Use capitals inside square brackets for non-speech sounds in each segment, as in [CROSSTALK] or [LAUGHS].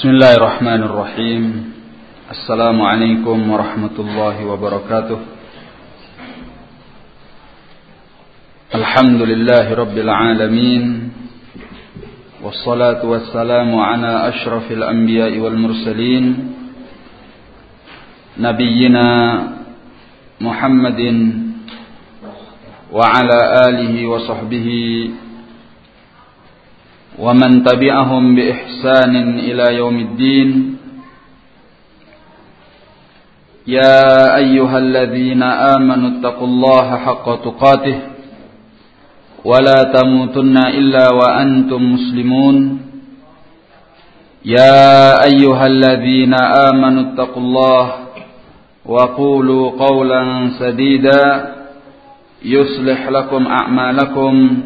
بسم الله الرحمن الرحيم. السلام عليكم ورحمة الله وبركاته. الحمد لله رب العالمين والصلاة والسلام على أشرف الأنبياء والمرسلين نبينا محمد وعلى آله وصحبه ومن تبعهم بإحسان إلى يوم الدين. يا أيها الذين آمنوا اتقوا الله حق تقاته ولا تموتن إلا وأنتم مسلمون. يا أيها الذين آمنوا اتقوا الله وقولوا قولا سديدا يصلح لكم أعمالكم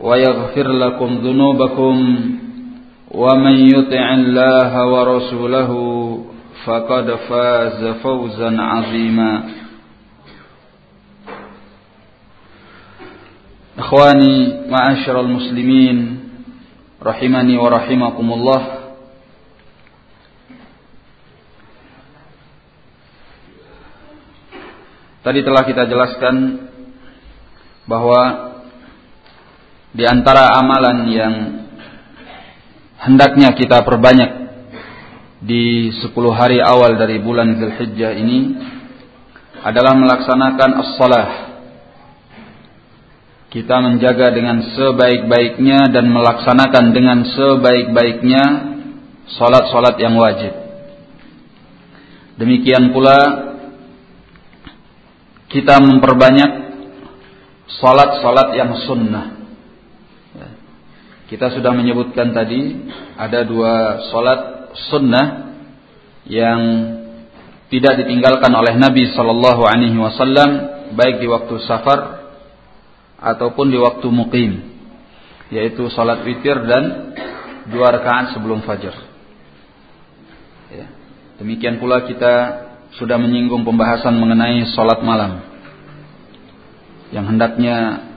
ويغفر لكم ذنوبكم ومن يطع الله ورسوله فقد فاز فوزا عظيما. إخواني معاشر المسلمين رحمني ورحمكم الله. Tadi telah kita jelaskan bahwa di antara amalan yang hendaknya kita perbanyak di 10 hari awal dari bulan Zulhijjah ini adalah melaksanakan as-salah. Kita menjaga dengan sebaik-baiknya dan melaksanakan dengan sebaik-baiknya salat-salat yang wajib. Demikian pula kita memperbanyak salat-salat yang sunnah kita sudah menyebutkan tadi ada dua solat sunnah yang tidak ditinggalkan oleh Nabi Wasallam baik di waktu safar ataupun di waktu mukim, yaitu solat witir dan dua rakaat sebelum fajar. Ya. Demikian pula kita sudah menyinggung pembahasan mengenai solat malam yang hendaknya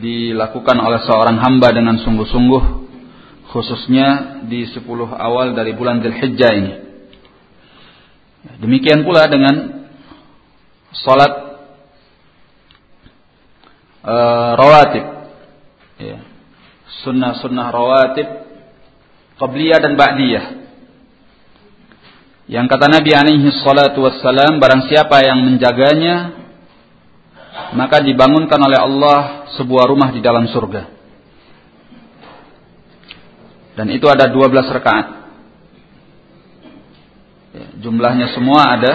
dilakukan oleh seorang hamba dengan sungguh-sungguh khususnya di 10 awal dari bulan Dzulhijjah ini. Demikian pula dengan salat uh, rawatib. Ya. Sunnah-sunnah rawatib qabliyah dan ba'diyah. Yang kata Nabi alaihi salatu wassalam barang siapa yang menjaganya maka dibangunkan oleh Allah sebuah rumah di dalam surga. Dan itu ada 12 rakaat. Ya, jumlahnya semua ada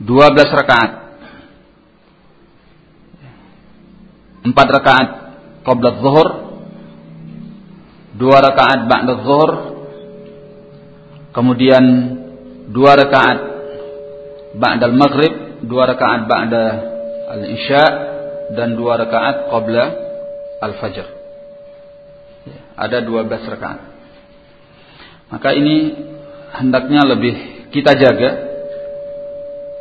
12 rakaat. Empat rakaat qabla zuhur, dua rakaat ba'da zuhur, kemudian dua rakaat ba'da maghrib, dua rakaat ba'da al-isya dan dua rakaat qabla al-fajr. Ada 12 rakaat. Maka ini hendaknya lebih kita jaga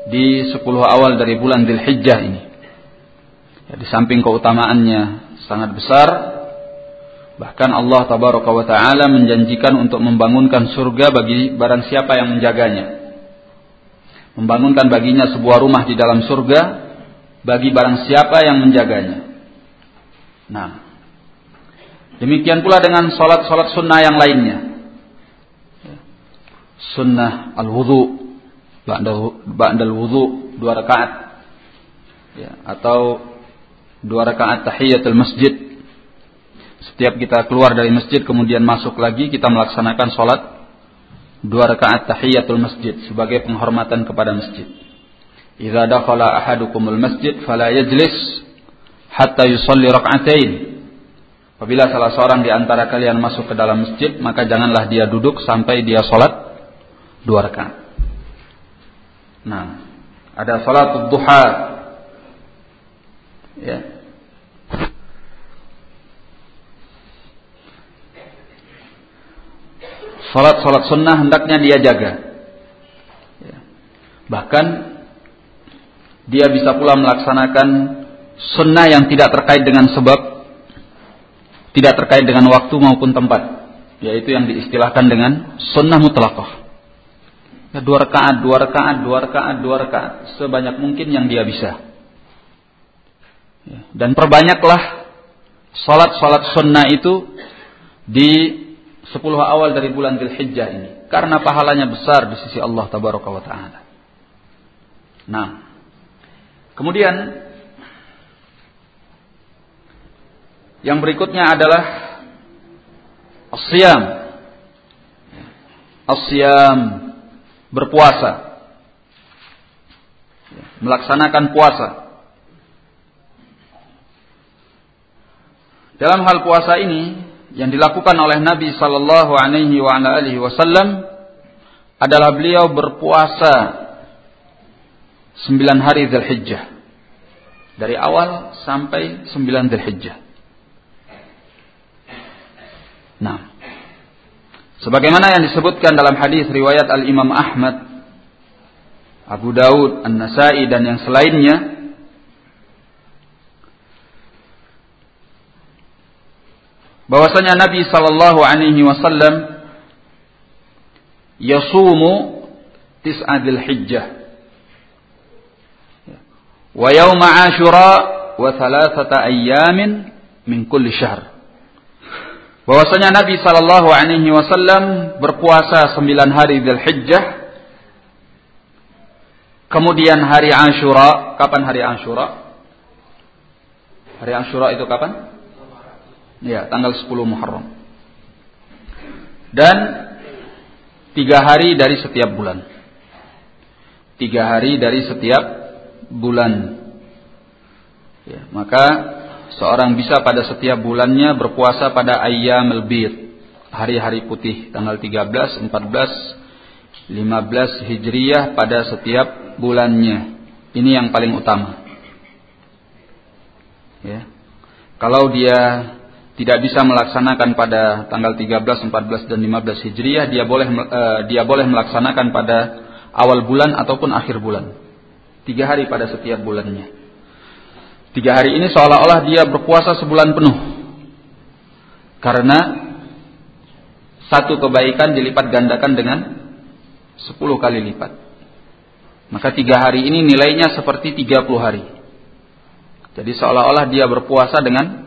di 10 awal dari bulan Dzulhijjah ini. Ya, di samping keutamaannya sangat besar, bahkan Allah tabaraka wa taala menjanjikan untuk membangunkan surga bagi barang siapa yang menjaganya. Membangunkan baginya sebuah rumah di dalam surga bagi barang siapa yang menjaganya. Nah, demikian pula dengan sholat-sholat sunnah yang lainnya. Sunnah al-wudu, ba'dal wudu dua rakaat, ya, atau dua rakaat tahiyatul masjid. Setiap kita keluar dari masjid kemudian masuk lagi kita melaksanakan sholat dua rakaat tahiyatul masjid sebagai penghormatan kepada masjid. Idza dakhala ahadukumul masjid fala yajlis hatta yusalli rak'atain. Apabila salah seorang di antara kalian masuk ke dalam masjid, maka janganlah dia duduk sampai dia salat dua rakaat. Nah, ada salat duha. Ya. Salat-salat sunnah hendaknya dia jaga. Ya. Bahkan dia bisa pula melaksanakan sunnah yang tidak terkait dengan sebab, tidak terkait dengan waktu maupun tempat. yaitu yang diistilahkan dengan sunnah mutlaqah. Ya, dua rakaat, dua rakaat, dua rakaat, dua rakaat, sebanyak mungkin yang dia bisa. Ya, dan perbanyaklah salat-salat sunnah itu di sepuluh awal dari bulan Dzulhijjah ini karena pahalanya besar di sisi Allah tabaraka taala. Nah, kemudian yang berikutnya adalah asyam. Asyam berpuasa. Melaksanakan puasa. Dalam hal puasa ini yang dilakukan oleh Nabi sallallahu alaihi wasallam adalah beliau berpuasa sembilan hari Dzulhijjah. Dari awal sampai sembilan Dzulhijjah. Nah, sebagaimana yang disebutkan dalam hadis riwayat Al Imam Ahmad, Abu Daud, An Nasai dan yang selainnya, bahwasanya Nabi sallallahu alaihi wasallam yasumu tis'adil hijjah wa yawma ashura wa thalathata ayyamin min kulli syahr bahwasanya Nabi sallallahu alaihi wasallam berpuasa sembilan hari Dzulhijjah kemudian hari Ashura kapan hari Ashura hari Ashura itu kapan Ya, tanggal 10 Muharram. Dan tiga hari dari setiap bulan. Tiga hari dari setiap bulan. Ya, maka seorang bisa pada setiap bulannya berpuasa pada ayam bid, hari-hari putih, tanggal 13, 14, 15 Hijriyah pada setiap bulannya. Ini yang paling utama. Ya. Kalau dia tidak bisa melaksanakan pada tanggal 13, 14 dan 15 Hijriah, dia boleh uh, dia boleh melaksanakan pada awal bulan ataupun akhir bulan. Tiga hari pada setiap bulannya. Tiga hari ini seolah-olah dia berpuasa sebulan penuh. Karena satu kebaikan dilipat gandakan dengan sepuluh kali lipat. Maka tiga hari ini nilainya seperti tiga puluh hari. Jadi seolah-olah dia berpuasa dengan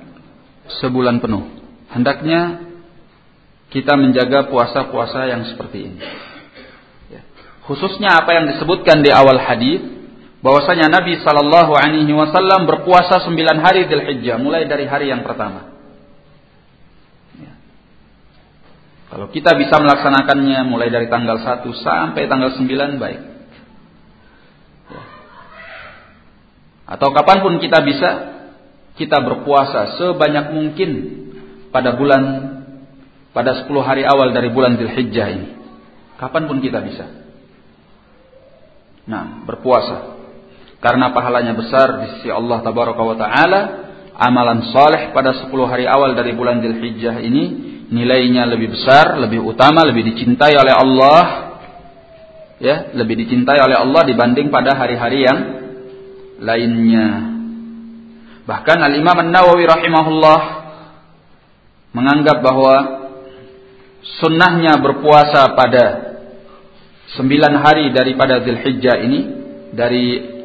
sebulan penuh. Hendaknya kita menjaga puasa-puasa yang seperti ini. Ya. Khususnya apa yang disebutkan di awal hadis bahwasanya Nabi Shallallahu Alaihi Wasallam berpuasa sembilan hari Dzulhijjah mulai dari hari yang pertama. Ya. Kalau kita bisa melaksanakannya mulai dari tanggal 1 sampai tanggal 9 baik. Ya. Atau kapan pun kita bisa kita berpuasa sebanyak mungkin pada bulan pada 10 hari awal dari bulan Dzulhijjah ini. Kapan pun kita bisa. Nah, berpuasa. Karena pahalanya besar di sisi Allah tabaraka wa taala, amalan soleh pada 10 hari awal dari bulan Dzulhijjah ini nilainya lebih besar, lebih utama, lebih dicintai oleh Allah. Ya, lebih dicintai oleh Allah dibanding pada hari-hari yang lainnya. Bahkan Al-Imam An-Nawawi rahimahullah menganggap bahwa sunnahnya berpuasa pada sembilan hari daripada Zulhijjah ini dari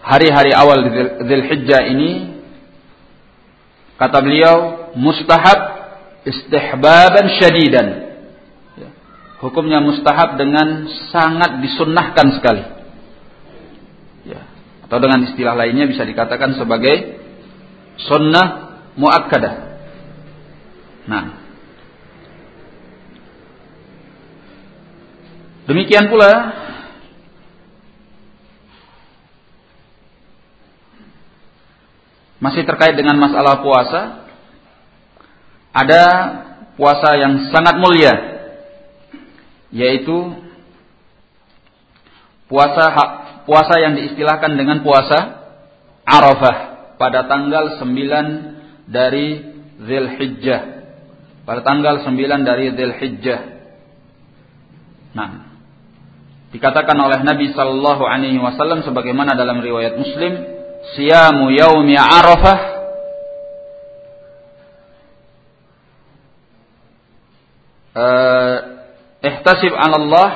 hari-hari awal Zulhijjah ini kata beliau mustahab istihbaban syadidan ya. hukumnya mustahab dengan sangat disunnahkan sekali atau dengan istilah lainnya bisa dikatakan sebagai sunnah muakkadah. Nah, demikian pula masih terkait dengan masalah puasa, ada puasa yang sangat mulia, yaitu puasa puasa yang diistilahkan dengan puasa Arafah pada tanggal 9 dari Zulhijjah. Pada tanggal 9 dari Zulhijjah. Nah, dikatakan oleh Nabi sallallahu alaihi wasallam sebagaimana dalam riwayat Muslim, siyamu yaumi Arafah. Uh, ihtasib 'ala Allah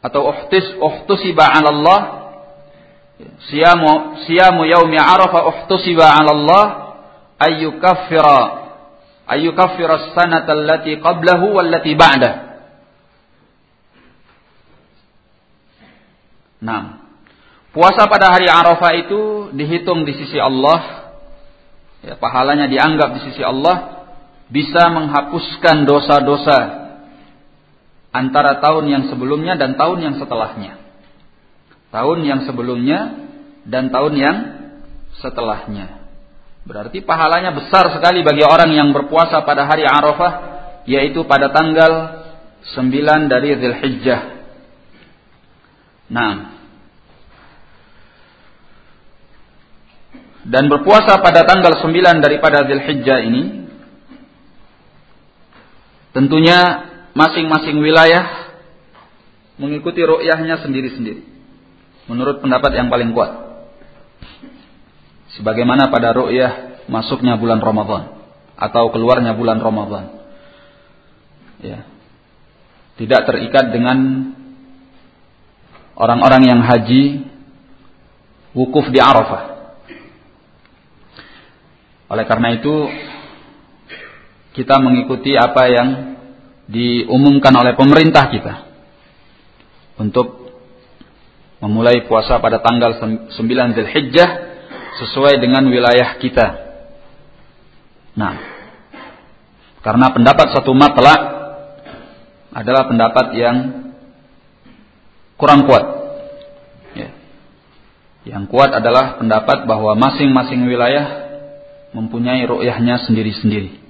atau uhtis uhtusiba 'ala Allah siyamu siyamu yaumi arafah uhtusiba 'ala Allah ayyukaffira ayyukaffira as-sanata allati qablahu wallati ba'dah. Nah, puasa pada hari Arafah itu dihitung di sisi Allah, ya, pahalanya dianggap di sisi Allah bisa menghapuskan dosa-dosa antara tahun yang sebelumnya dan tahun yang setelahnya. Tahun yang sebelumnya dan tahun yang setelahnya. Berarti pahalanya besar sekali bagi orang yang berpuasa pada hari Arafah yaitu pada tanggal 9 dari Zulhijjah Nah. Dan berpuasa pada tanggal 9 daripada Zulhijjah ini tentunya masing-masing wilayah mengikuti ru'yahnya sendiri-sendiri. Menurut pendapat yang paling kuat. Sebagaimana pada ru'yah masuknya bulan Ramadan atau keluarnya bulan Ramadan. Ya. Tidak terikat dengan orang-orang yang haji wukuf di Arafah. Oleh karena itu kita mengikuti apa yang diumumkan oleh pemerintah kita untuk memulai puasa pada tanggal 9 Zulhijjah sesuai dengan wilayah kita. Nah, karena pendapat satu matlak adalah pendapat yang kurang kuat. Ya. Yang kuat adalah pendapat bahwa masing-masing wilayah mempunyai ru'yahnya sendiri-sendiri.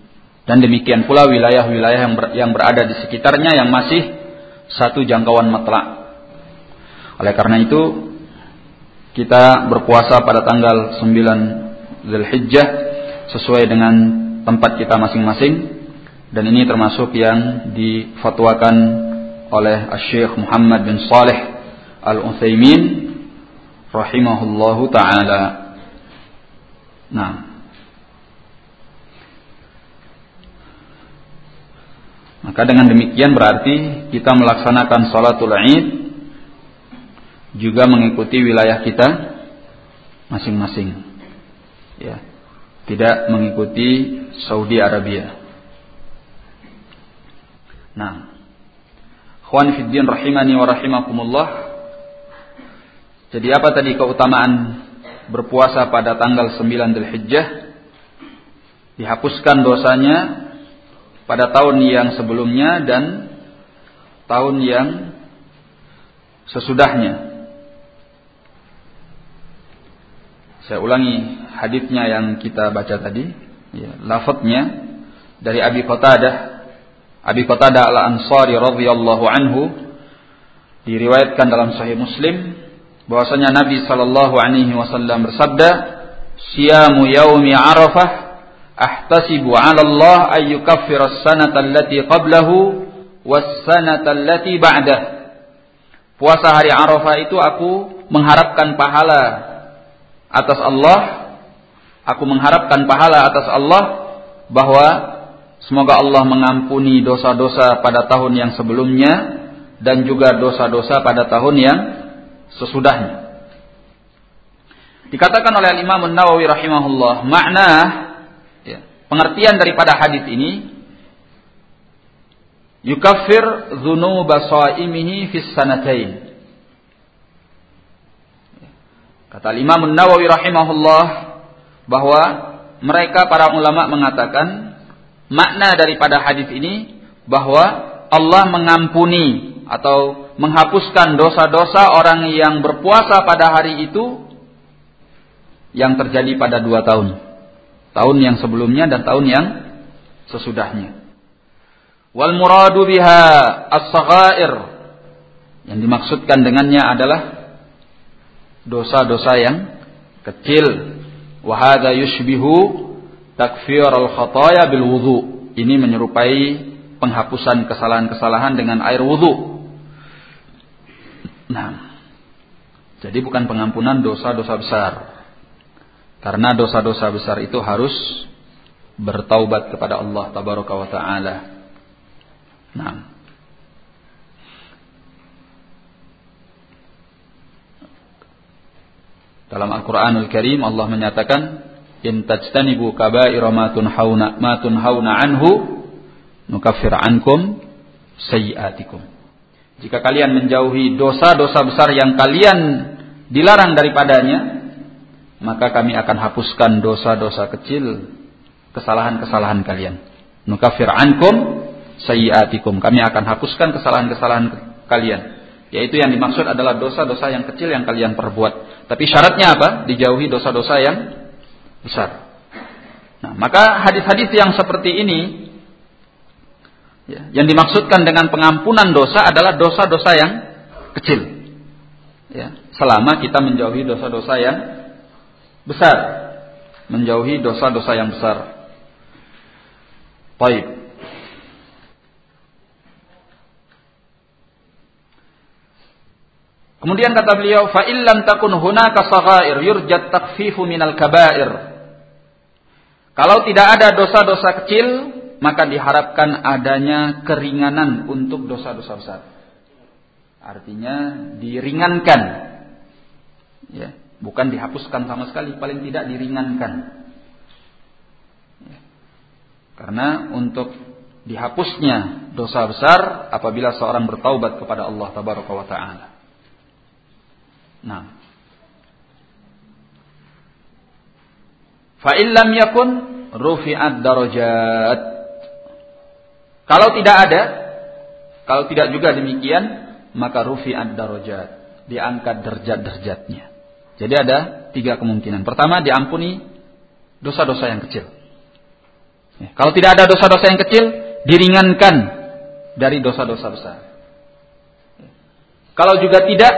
Dan demikian pula wilayah-wilayah yang, ber, yang berada di sekitarnya yang masih satu jangkauan matlak. Oleh karena itu, kita berpuasa pada tanggal 9 Zulhijjah sesuai dengan tempat kita masing-masing dan ini termasuk yang difatwakan oleh Syekh Muhammad bin Saleh Al-Utsaimin rahimahullahu taala. Nah, Maka dengan demikian berarti kita melaksanakan salatul Id juga mengikuti wilayah kita masing-masing. Ya. Tidak mengikuti Saudi Arabia. Nah, Khwan fiddin rahimani wa rahimakumullah. Jadi apa tadi keutamaan berpuasa pada tanggal 9 Dzulhijjah? Dihapuskan dosanya pada tahun yang sebelumnya dan tahun yang sesudahnya. Saya ulangi hadisnya yang kita baca tadi, ya, lafadznya dari Abi Qatadah Abi Qatadah Al-Ansari radhiyallahu anhu diriwayatkan dalam Sahih Muslim bahwasanya Nabi sallallahu alaihi wasallam bersabda, "Siyamu yaumi Arafah ahtasibu 'ala Allah ay yukaffira as-sanata allati qablahu was-sanata allati ba'dah." Puasa hari Arafah itu aku mengharapkan pahala atas Allah. Aku mengharapkan pahala atas Allah bahwa Semoga Allah mengampuni dosa-dosa pada tahun yang sebelumnya dan juga dosa-dosa pada tahun yang sesudahnya. Dikatakan oleh Imam Nawawi rahimahullah, makna pengertian daripada hadis ini yukaffir dzunuba shaimihi fis sanatain. Kata Imam Nawawi rahimahullah bahwa mereka para ulama mengatakan makna daripada hadis ini bahwa Allah mengampuni atau menghapuskan dosa-dosa orang yang berpuasa pada hari itu yang terjadi pada dua tahun. Tahun yang sebelumnya dan tahun yang sesudahnya. Wal muradu biha as-saghair. Yang dimaksudkan dengannya adalah dosa-dosa yang kecil. Wahada yushbihu takfir al-khataya bil wudu. Ini menyerupai penghapusan kesalahan-kesalahan dengan air wudu. Nah, jadi bukan pengampunan dosa-dosa besar. Karena dosa-dosa besar itu harus bertaubat kepada Allah tabaraka wa taala. Nah. Dalam Al-Qur'anul Karim Allah menyatakan in tajtanibu kaba'ira ma tunhauna ma tunhauna anhu nukaffir ankum sayiatikum. Jika kalian menjauhi dosa-dosa besar yang kalian dilarang daripadanya, maka kami akan hapuskan dosa-dosa kecil, kesalahan-kesalahan kalian. Nukaffir ankum sayiatikum. Kami akan hapuskan kesalahan-kesalahan kalian. Yaitu yang dimaksud adalah dosa-dosa yang kecil yang kalian perbuat. Tapi syaratnya apa? Dijauhi dosa-dosa yang besar. Nah, maka hadis-hadis yang seperti ini ya, yang dimaksudkan dengan pengampunan dosa adalah dosa-dosa yang kecil. Ya, selama kita menjauhi dosa-dosa yang besar, menjauhi dosa-dosa yang besar. Baik. Kemudian kata beliau, fa illam takun hunaka saghair yurjat takfifu minal kaba'ir. Kalau tidak ada dosa-dosa kecil, maka diharapkan adanya keringanan untuk dosa-dosa besar. Artinya diringankan. Ya, bukan dihapuskan sama sekali, paling tidak diringankan. Ya. Karena untuk dihapusnya dosa besar apabila seorang bertaubat kepada Allah tabaraka taala. Nah. Fa illam yakun rufi'at darajat. Kalau tidak ada, kalau tidak juga demikian, maka rufi'at darajat, diangkat derajat-derajatnya. Jadi ada tiga kemungkinan. Pertama, diampuni dosa-dosa yang kecil. Ya, kalau tidak ada dosa-dosa yang kecil, diringankan dari dosa-dosa besar. Kalau juga tidak,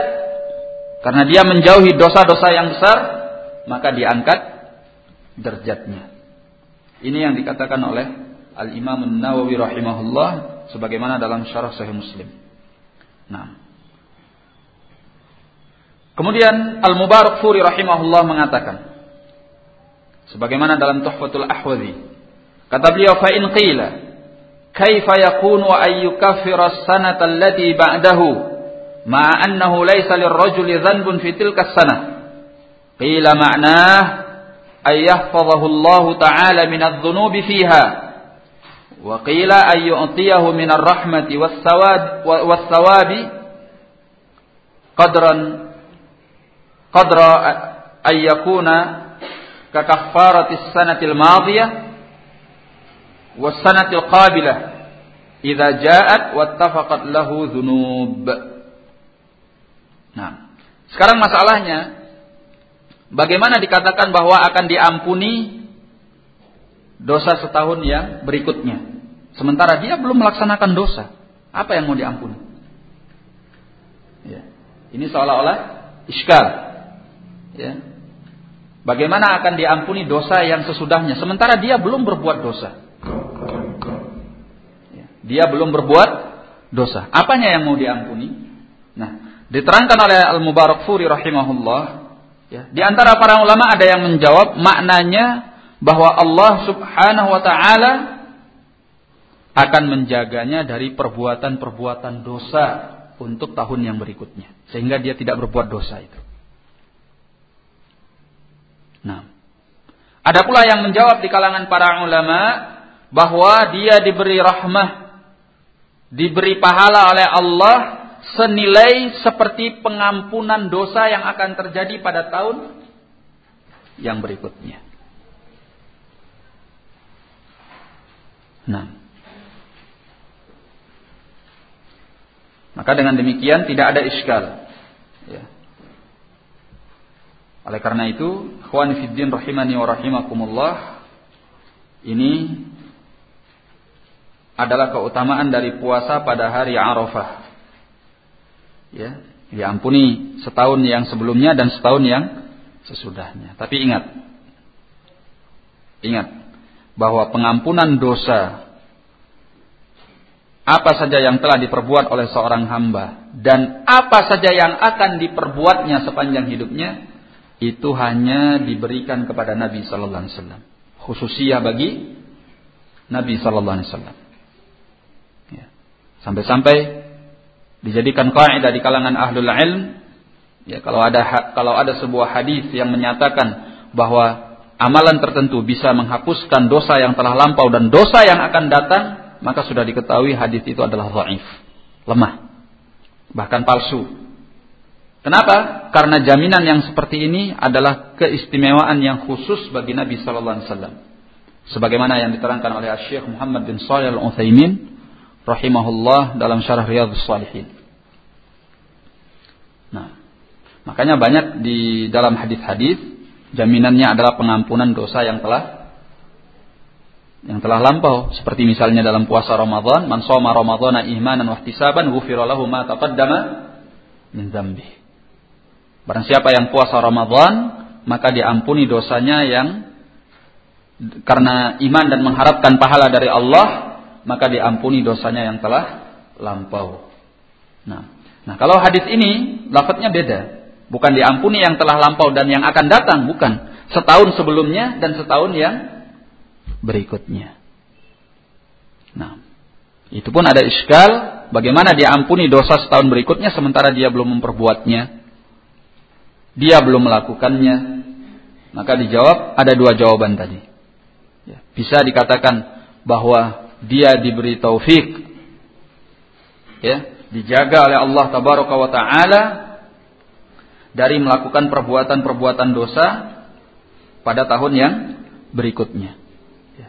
karena dia menjauhi dosa-dosa yang besar, maka diangkat derajatnya. Ini yang dikatakan oleh Al-Imam An-Nawawi rahimahullah sebagaimana dalam syarah Sahih Muslim. Nah. Kemudian Al-Mubarak Furi rahimahullah mengatakan sebagaimana dalam Tuhfatul Ahwazi kata beliau fa in qila kaifa yakunu ay yukaffira as-sanata allati ba'dahu ma annahu laysa lirrajuli dhanbun fi tilka as-sanah qila ma'nah ay yahfazahu Allah ta'ala min adh-dhunubi fiha wa qila ay yu'tiyahu min ar-rahmati was-sawab was-sawabi qadran qadra ay yakuna ka kaffarati as-sanati al-madiyah was-sanati al-qabilah idza ja'at wattafaqat lahu dhunub Nah, sekarang masalahnya bagaimana dikatakan bahwa akan diampuni dosa setahun yang berikutnya. Sementara dia belum melaksanakan dosa. Apa yang mau diampuni? Ya. Ini seolah-olah iskal. Ya. Bagaimana akan diampuni dosa yang sesudahnya? Sementara dia belum berbuat dosa. Ya. Dia belum berbuat dosa. Apanya yang mau diampuni? Nah, Diterangkan oleh Al-Mubarak Furi rahimahullah, ya, di antara para ulama ada yang menjawab maknanya bahwa Allah Subhanahu wa taala akan menjaganya dari perbuatan-perbuatan dosa untuk tahun yang berikutnya sehingga dia tidak berbuat dosa itu. Nah, ada pula yang menjawab di kalangan para ulama bahwa dia diberi rahmah, diberi pahala oleh Allah senilai seperti pengampunan dosa yang akan terjadi pada tahun yang berikutnya. Nah, maka dengan demikian tidak ada iskal. Ya. Oleh karena itu, ikhwan fiddin rahimani wa rahimakumullah, ini adalah keutamaan dari puasa pada hari Arafah ya diampuni setahun yang sebelumnya dan setahun yang sesudahnya. Tapi ingat, ingat bahwa pengampunan dosa apa saja yang telah diperbuat oleh seorang hamba dan apa saja yang akan diperbuatnya sepanjang hidupnya itu hanya diberikan kepada Nabi sallallahu alaihi wasallam. Khususiyah bagi Nabi sallallahu alaihi wasallam. Ya. Sampai-sampai dijadikan kaidah di kalangan ahlul ilm ya kalau ada kalau ada sebuah hadis yang menyatakan bahwa amalan tertentu bisa menghapuskan dosa yang telah lampau dan dosa yang akan datang maka sudah diketahui hadis itu adalah dhaif lemah bahkan palsu kenapa? Karena jaminan yang seperti ini adalah keistimewaan yang khusus bagi Nabi sallallahu alaihi wasallam. Sebagaimana yang diterangkan oleh Syekh Muhammad bin Shalih Al-Utsaimin rahimahullah dalam syarah Riyadhus Shalihin. Nah, makanya banyak di dalam hadis-hadis jaminannya adalah pengampunan dosa yang telah yang telah lampau. Seperti misalnya dalam puasa Ramadan man shoma ramadhana imanan wa ihtisaban ghufira lahu ma taqaddama min dzambi barang siapa yang puasa Ramadan maka diampuni dosanya yang karena iman dan mengharapkan pahala dari Allah maka diampuni dosanya yang telah lampau. Nah, nah kalau hadis ini lafadznya beda, bukan diampuni yang telah lampau dan yang akan datang, bukan. Setahun sebelumnya dan setahun yang berikutnya. Nah, itu pun ada iskal bagaimana diampuni dosa setahun berikutnya sementara dia belum memperbuatnya. Dia belum melakukannya. Maka dijawab ada dua jawaban tadi. Ya, bisa dikatakan bahwa dia diberi taufik ya dijaga oleh Allah tabaraka wa taala dari melakukan perbuatan-perbuatan dosa pada tahun yang berikutnya. Ya.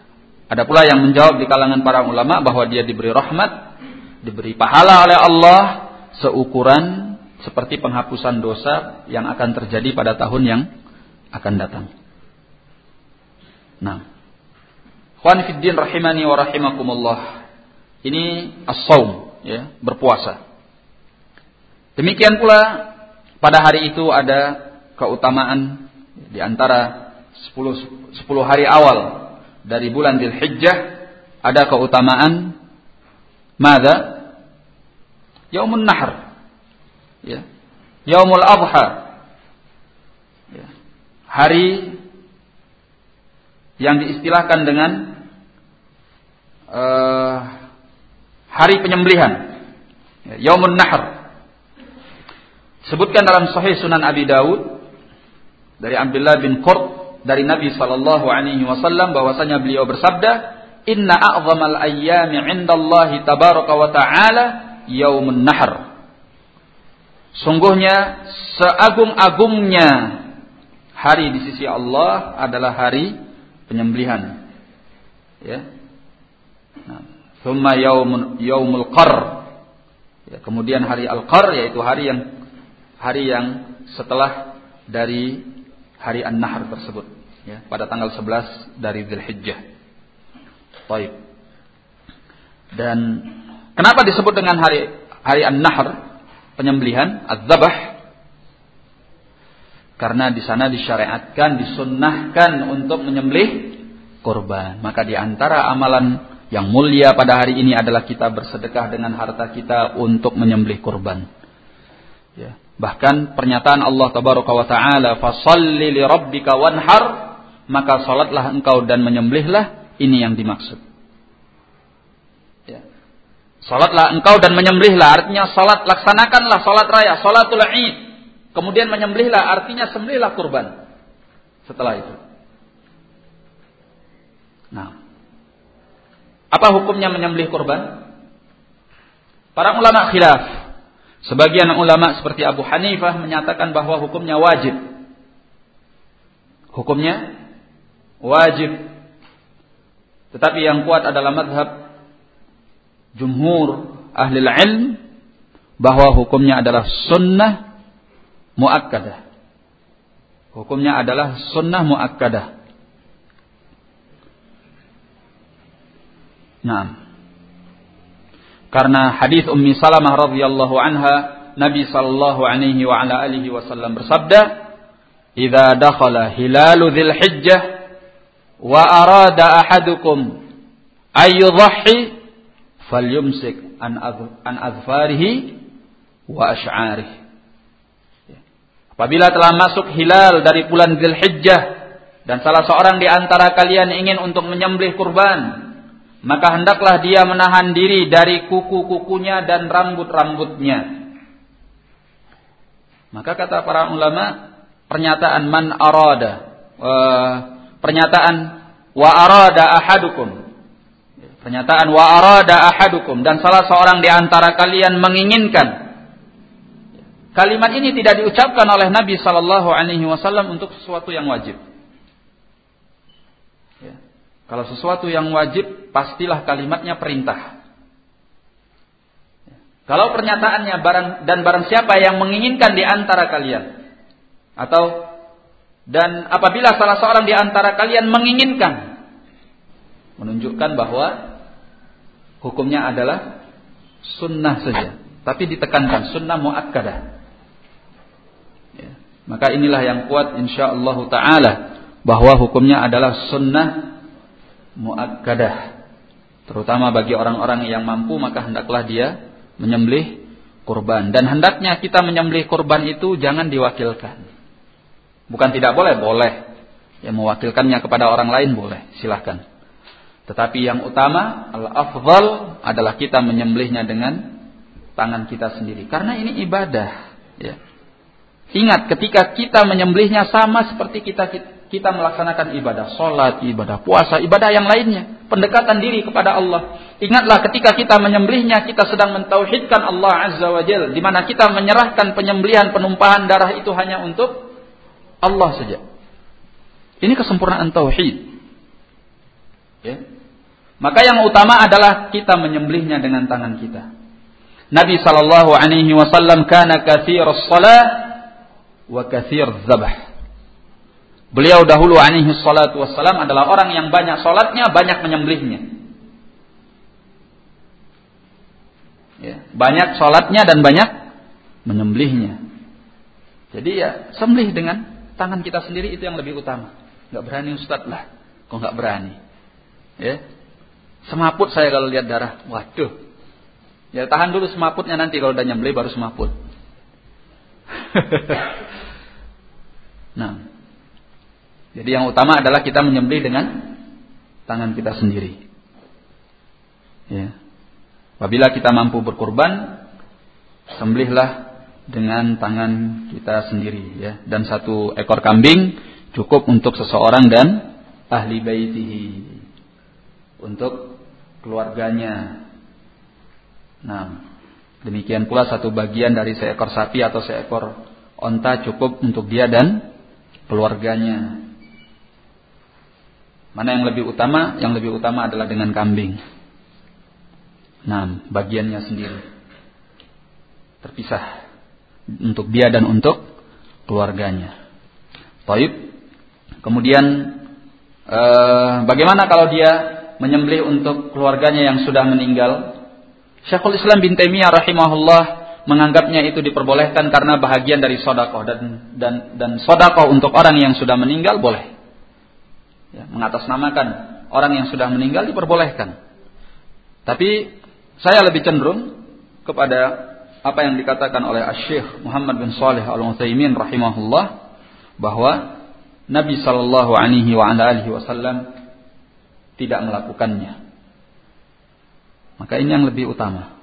Ada pula yang menjawab di kalangan para ulama bahwa dia diberi rahmat, diberi pahala oleh Allah seukuran seperti penghapusan dosa yang akan terjadi pada tahun yang akan datang. Nah, Khwan fiddin rahimani wa rahimakumullah. Ini as-saum, ya, berpuasa. Demikian pula pada hari itu ada keutamaan di antara 10 10 hari awal dari bulan Dzulhijjah ada keutamaan mada? Yaumun Nahr. Ya. Yaumul Adha. Ya. Hari yang diistilahkan dengan uh, hari penyembelihan, ya, Yaumun Nahr. Sebutkan dalam Sahih Sunan Abi Dawud dari Abdullah bin Qurt dari Nabi sallallahu alaihi wasallam bahwasanya beliau bersabda, "Inna a'zamal ayyami 'indallahi tabaraka wa ta'ala yaumun nahr." Sungguhnya seagung-agungnya hari di sisi Allah adalah hari penyembelihan. Ya. Thumma yaumun yaumul qar. Ya, kemudian hari al-qar yaitu hari yang hari yang setelah dari hari An-Nahr tersebut ya, pada tanggal 11 dari Zulhijjah. Baik. Dan kenapa disebut dengan hari hari An-Nahr penyembelihan az-zabah karena di sana disyariatkan, disunnahkan untuk menyembelih korban. Maka di antara amalan yang mulia pada hari ini adalah kita bersedekah dengan harta kita untuk menyembelih kurban. Ya. Bahkan pernyataan Allah tabaraka wa taala, "Fashalli li wanhar", maka salatlah engkau dan menyembelihlah, ini yang dimaksud. Salatlah engkau dan menyembelihlah, artinya salat laksanakanlah salat raya, salatul Id. Kemudian menyembelihlah artinya sembelihlah kurban. Setelah itu. Nah, apa hukumnya menyembelih kurban? Para ulama khilaf. Sebagian ulama seperti Abu Hanifah menyatakan bahwa hukumnya wajib. Hukumnya wajib. Tetapi yang kuat adalah madhab jumhur ahli ilm bahwa hukumnya adalah sunnah muakkadah. Hukumnya adalah sunnah muakkadah. Nah. Karena hadis Ummi Salamah radhiyallahu anha, Nabi sallallahu alaihi wa ala alihi wasallam bersabda, "Idza dakhala hilalu dzil hijjah wa arada ahadukum ay yudhhi falyumsik an azfarihi wa ash'arihi." Apabila telah masuk hilal dari bulan Dzulhijjah dan salah seorang di antara kalian ingin untuk menyembelih kurban, maka hendaklah dia menahan diri dari kuku-kukunya dan rambut-rambutnya. Maka kata para ulama, pernyataan man arada, uh, pernyataan wa arada ahadukum. Pernyataan wa arada ahadukum dan salah seorang di antara kalian menginginkan Kalimat ini tidak diucapkan oleh Nabi Shallallahu Alaihi Wasallam untuk sesuatu yang wajib. Kalau sesuatu yang wajib, pastilah kalimatnya perintah. Kalau pernyataannya barang dan barang siapa yang menginginkan di antara kalian atau dan apabila salah seorang di antara kalian menginginkan menunjukkan bahwa hukumnya adalah sunnah saja, tapi ditekankan sunnah muakkadah. Ya. Maka inilah yang kuat insyaallah taala bahwa hukumnya adalah sunnah muakkadah. Terutama bagi orang-orang yang mampu maka hendaklah dia menyembelih kurban dan hendaknya kita menyembelih kurban itu jangan diwakilkan. Bukan tidak boleh, boleh. Yang mewakilkannya kepada orang lain boleh, silahkan. Tetapi yang utama, al-afdal adalah kita menyembelihnya dengan tangan kita sendiri. Karena ini ibadah. Ya. Ingat, ketika kita menyembelihnya sama seperti kita kita melaksanakan ibadah sholat, ibadah puasa, ibadah yang lainnya. Pendekatan diri kepada Allah. Ingatlah ketika kita menyembelihnya, kita sedang mentauhidkan Allah Azza wa Jal. Di mana kita menyerahkan penyembelihan, penumpahan darah itu hanya untuk Allah saja. Ini kesempurnaan tauhid. Ya. Maka yang utama adalah kita menyembelihnya dengan tangan kita. Nabi sallallahu alaihi wasallam kana katsir salah wa katsir zabah. Beliau dahulu alaihi salatu adalah orang yang banyak salatnya, banyak menyembelihnya. Ya, banyak salatnya dan banyak menyembelihnya. Jadi ya sembelih dengan tangan kita sendiri itu yang lebih utama. Gak berani Ustaz lah. Kok gak berani? Ya. Semaput saya kalau lihat darah. Waduh. Ya tahan dulu semaputnya nanti kalau udah nyembelih baru semaput. [LAUGHS] nah, jadi yang utama adalah kita menyembelih dengan tangan kita sendiri. Ya. Apabila kita mampu berkorban, sembelihlah dengan tangan kita sendiri ya. Dan satu ekor kambing cukup untuk seseorang dan ahli baitihi. Untuk keluarganya. Nah, demikian pula satu bagian dari seekor sapi atau seekor onta cukup untuk dia dan keluarganya. Mana yang lebih utama? Yang lebih utama adalah dengan kambing. Nah, bagiannya sendiri. Terpisah. Untuk dia dan untuk keluarganya. Taib. Kemudian eh, bagaimana kalau dia menyembelih untuk keluarganya yang sudah meninggal? Syekhul Islam bin Taimiyah rahimahullah menganggapnya itu diperbolehkan karena bahagian dari sodakoh dan dan dan sodakoh untuk orang yang sudah meninggal boleh ya, mengatasnamakan orang yang sudah meninggal diperbolehkan. Tapi saya lebih cenderung kepada apa yang dikatakan oleh Syekh Muhammad bin Saleh Al Utsaimin rahimahullah bahwa Nabi Shallallahu Alaihi Wasallam tidak melakukannya. Maka ini yang lebih utama.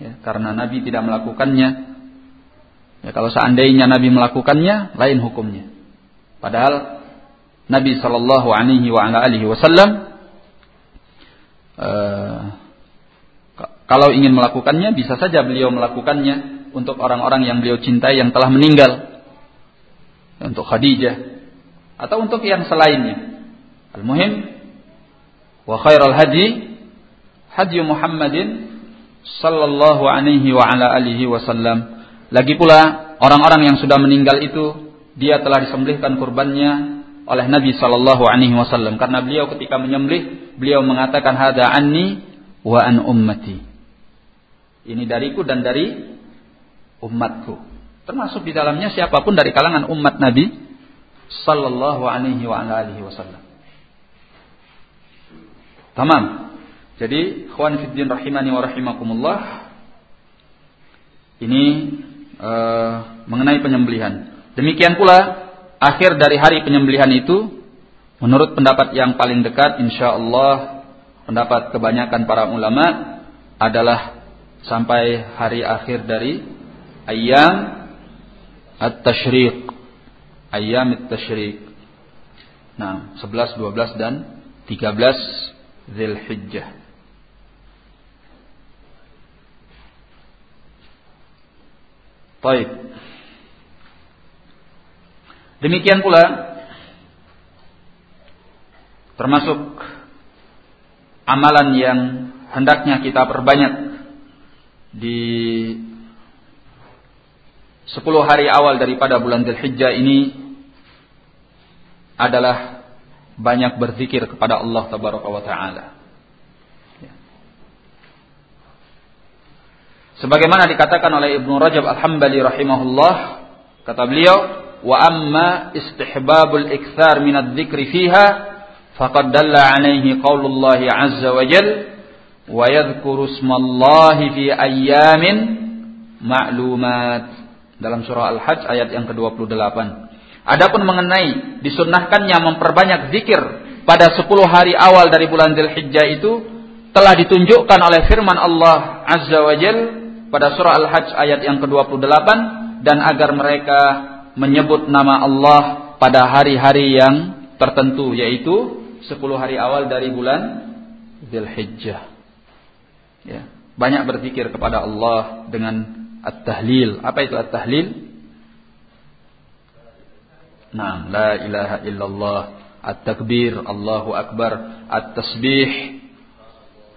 Ya, karena Nabi tidak melakukannya. Ya, kalau seandainya Nabi melakukannya, lain hukumnya. Padahal Nabi Shallallahu Alaihi Wasallam uh, kalau ingin melakukannya bisa saja beliau melakukannya untuk orang-orang yang beliau cintai yang telah meninggal untuk Khadijah atau untuk yang selainnya. Al-muhim wa khairul hadi hadi Muhammadin sallallahu alaihi wa ala alihi wasallam. Lagi pula orang-orang yang sudah meninggal itu dia telah disembelihkan kurbannya oleh Nabi Shallallahu Alaihi Wasallam karena beliau ketika menyembelih beliau mengatakan hada anni wa an ummati ini dariku dan dari umatku termasuk di dalamnya siapa pun dari kalangan umat Nabi Sallallahu Alaihi Wasallam. Tamam. Jadi, kawan fiddin rahimani wa rahimakumullah. Ini uh, mengenai penyembelihan. Demikian pula akhir dari hari penyembelihan itu menurut pendapat yang paling dekat insya Allah pendapat kebanyakan para ulama adalah sampai hari akhir dari ayam at-tashriq. Ayam at-tashriq. Nah, 11, 12 dan 13 Zulhijjah. Baik. Demikian pula termasuk amalan yang hendaknya kita perbanyak di 10 hari awal daripada bulan Dzulhijjah ini adalah banyak berzikir kepada Allah tabaraka wa taala. Ya. Sebagaimana dikatakan oleh Ibnu Rajab Al-Hambali rahimahullah, kata beliau, "Wa amma istihbabul iktsar min adz-dzikri fiha faqad dalla 'alaihi qaulullah 'azza wa jalla wa yadhkuru ismallahi fi ayyamin ma'lumat." Dalam surah Al-Hajj ayat yang ke-28. Adapun mengenai disunnahkannya memperbanyak zikir pada 10 hari awal dari bulan Dzulhijjah itu telah ditunjukkan oleh firman Allah Azza wa Jal pada surah Al-Hajj ayat yang ke-28 dan agar mereka menyebut nama Allah pada hari-hari yang tertentu yaitu 10 hari awal dari bulan Dzulhijjah. Ya, banyak berzikir kepada Allah dengan at-tahlil. Apa itu at-tahlil? Nah, la ilaha illallah, at-takbir, Allahu akbar, at-tasbih.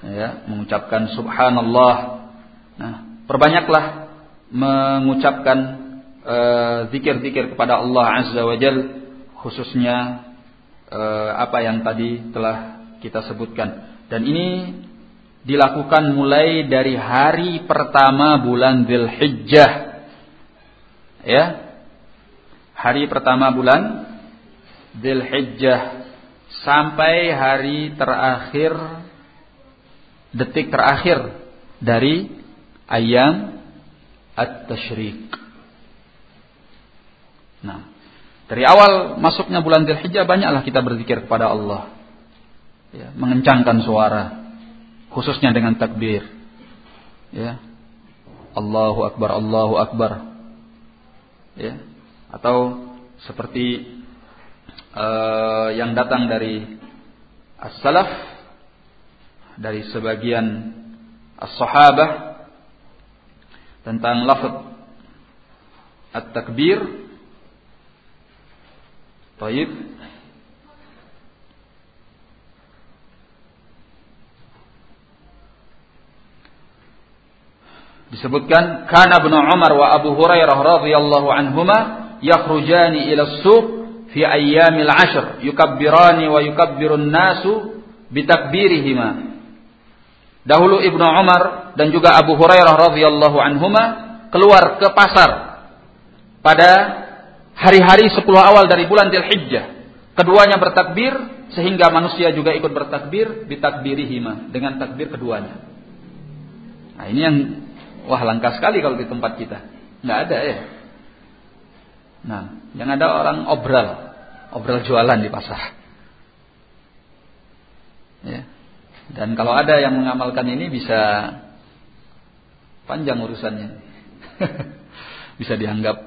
Ya, mengucapkan subhanallah. Nah, perbanyaklah mengucapkan eh, zikir-zikir uh, kepada Allah Azza wa Jal khususnya uh, apa yang tadi telah kita sebutkan. Dan ini dilakukan mulai dari hari pertama bulan Dzulhijjah. Ya, hari pertama bulan Dzulhijjah sampai hari terakhir detik terakhir dari ayam at-tasyrik. Nah, dari awal masuknya bulan Dzulhijjah banyaklah kita berzikir kepada Allah. Ya, mengencangkan suara khususnya dengan takbir. Ya. Allahu akbar, Allahu akbar. Ya atau seperti uh, yang datang dari as-salaf dari sebagian as-sahabah tentang lafaz at-takbir. Taib. Disebutkan kana Ibnu Umar wa Abu Hurairah radhiyallahu anhuma yakhrujani ila suq fi ayyamil ashr yukabbirani wa yukabbirun nasu bitakbirihima. Dahulu Ibnu Umar dan juga Abu Hurairah radhiyallahu anhuma keluar ke pasar pada hari-hari 10 awal dari bulan Dzulhijjah. Keduanya bertakbir sehingga manusia juga ikut bertakbir bitakbirihima dengan takbir keduanya. Nah, ini yang wah langka sekali kalau di tempat kita. Nggak ada ya. Nah, yang ada orang obral, obral jualan di pasar. Ya. Dan kalau ada yang mengamalkan ini bisa panjang urusannya. [LAUGHS] bisa dianggap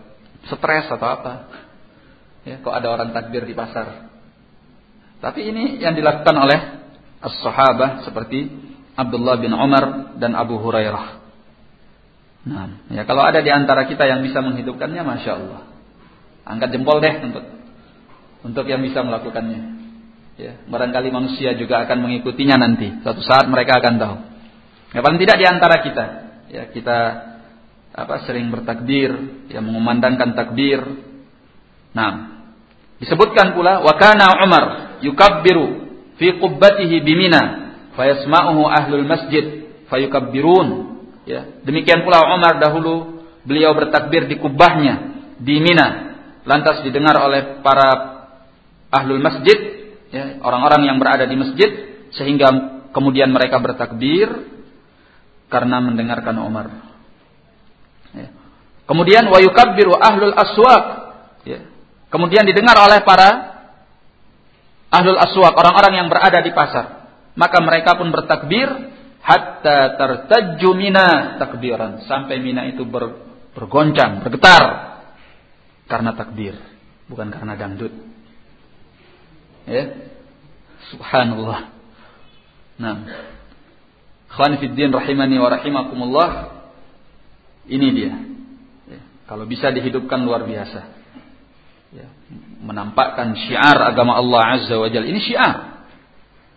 stres atau apa. Ya, kok ada orang takbir di pasar. Tapi ini yang dilakukan oleh as-sahabah seperti Abdullah bin Umar dan Abu Hurairah. Nah, ya kalau ada di antara kita yang bisa menghidupkannya, masya Allah. Angkat jempol deh untuk untuk yang bisa melakukannya. Ya, barangkali manusia juga akan mengikutinya nanti. Suatu saat mereka akan tahu. Ya, paling tidak di antara kita, ya kita apa sering bertakbir, ya mengumandangkan takbir. Nah, disebutkan pula wa kana Umar yukabbiru fi qubbatihi bimina fayasma'uhu ahlul masjid fayukabbirun. Ya, demikian pula Umar dahulu beliau bertakbir di kubahnya di Mina lantas didengar oleh para ahlul masjid, ya, orang-orang yang berada di masjid, sehingga kemudian mereka bertakbir karena mendengarkan Umar. Ya. Kemudian wa yukabbiru ahlul aswaq. Ya. Kemudian didengar oleh para ahlul aswaq, orang-orang yang berada di pasar. maka mereka pun bertakbir hatta tertajju mina takbiran sampai mina itu ber, bergoncang, bergetar karena takbir, bukan karena dangdut. Ya. Subhanallah. Nah. Khwan fiddin rahimani wa rahimakumullah. Ini dia. Ya. Kalau bisa dihidupkan luar biasa. Ya. Menampakkan syiar agama Allah Azza wa Jalla. Ini syiar.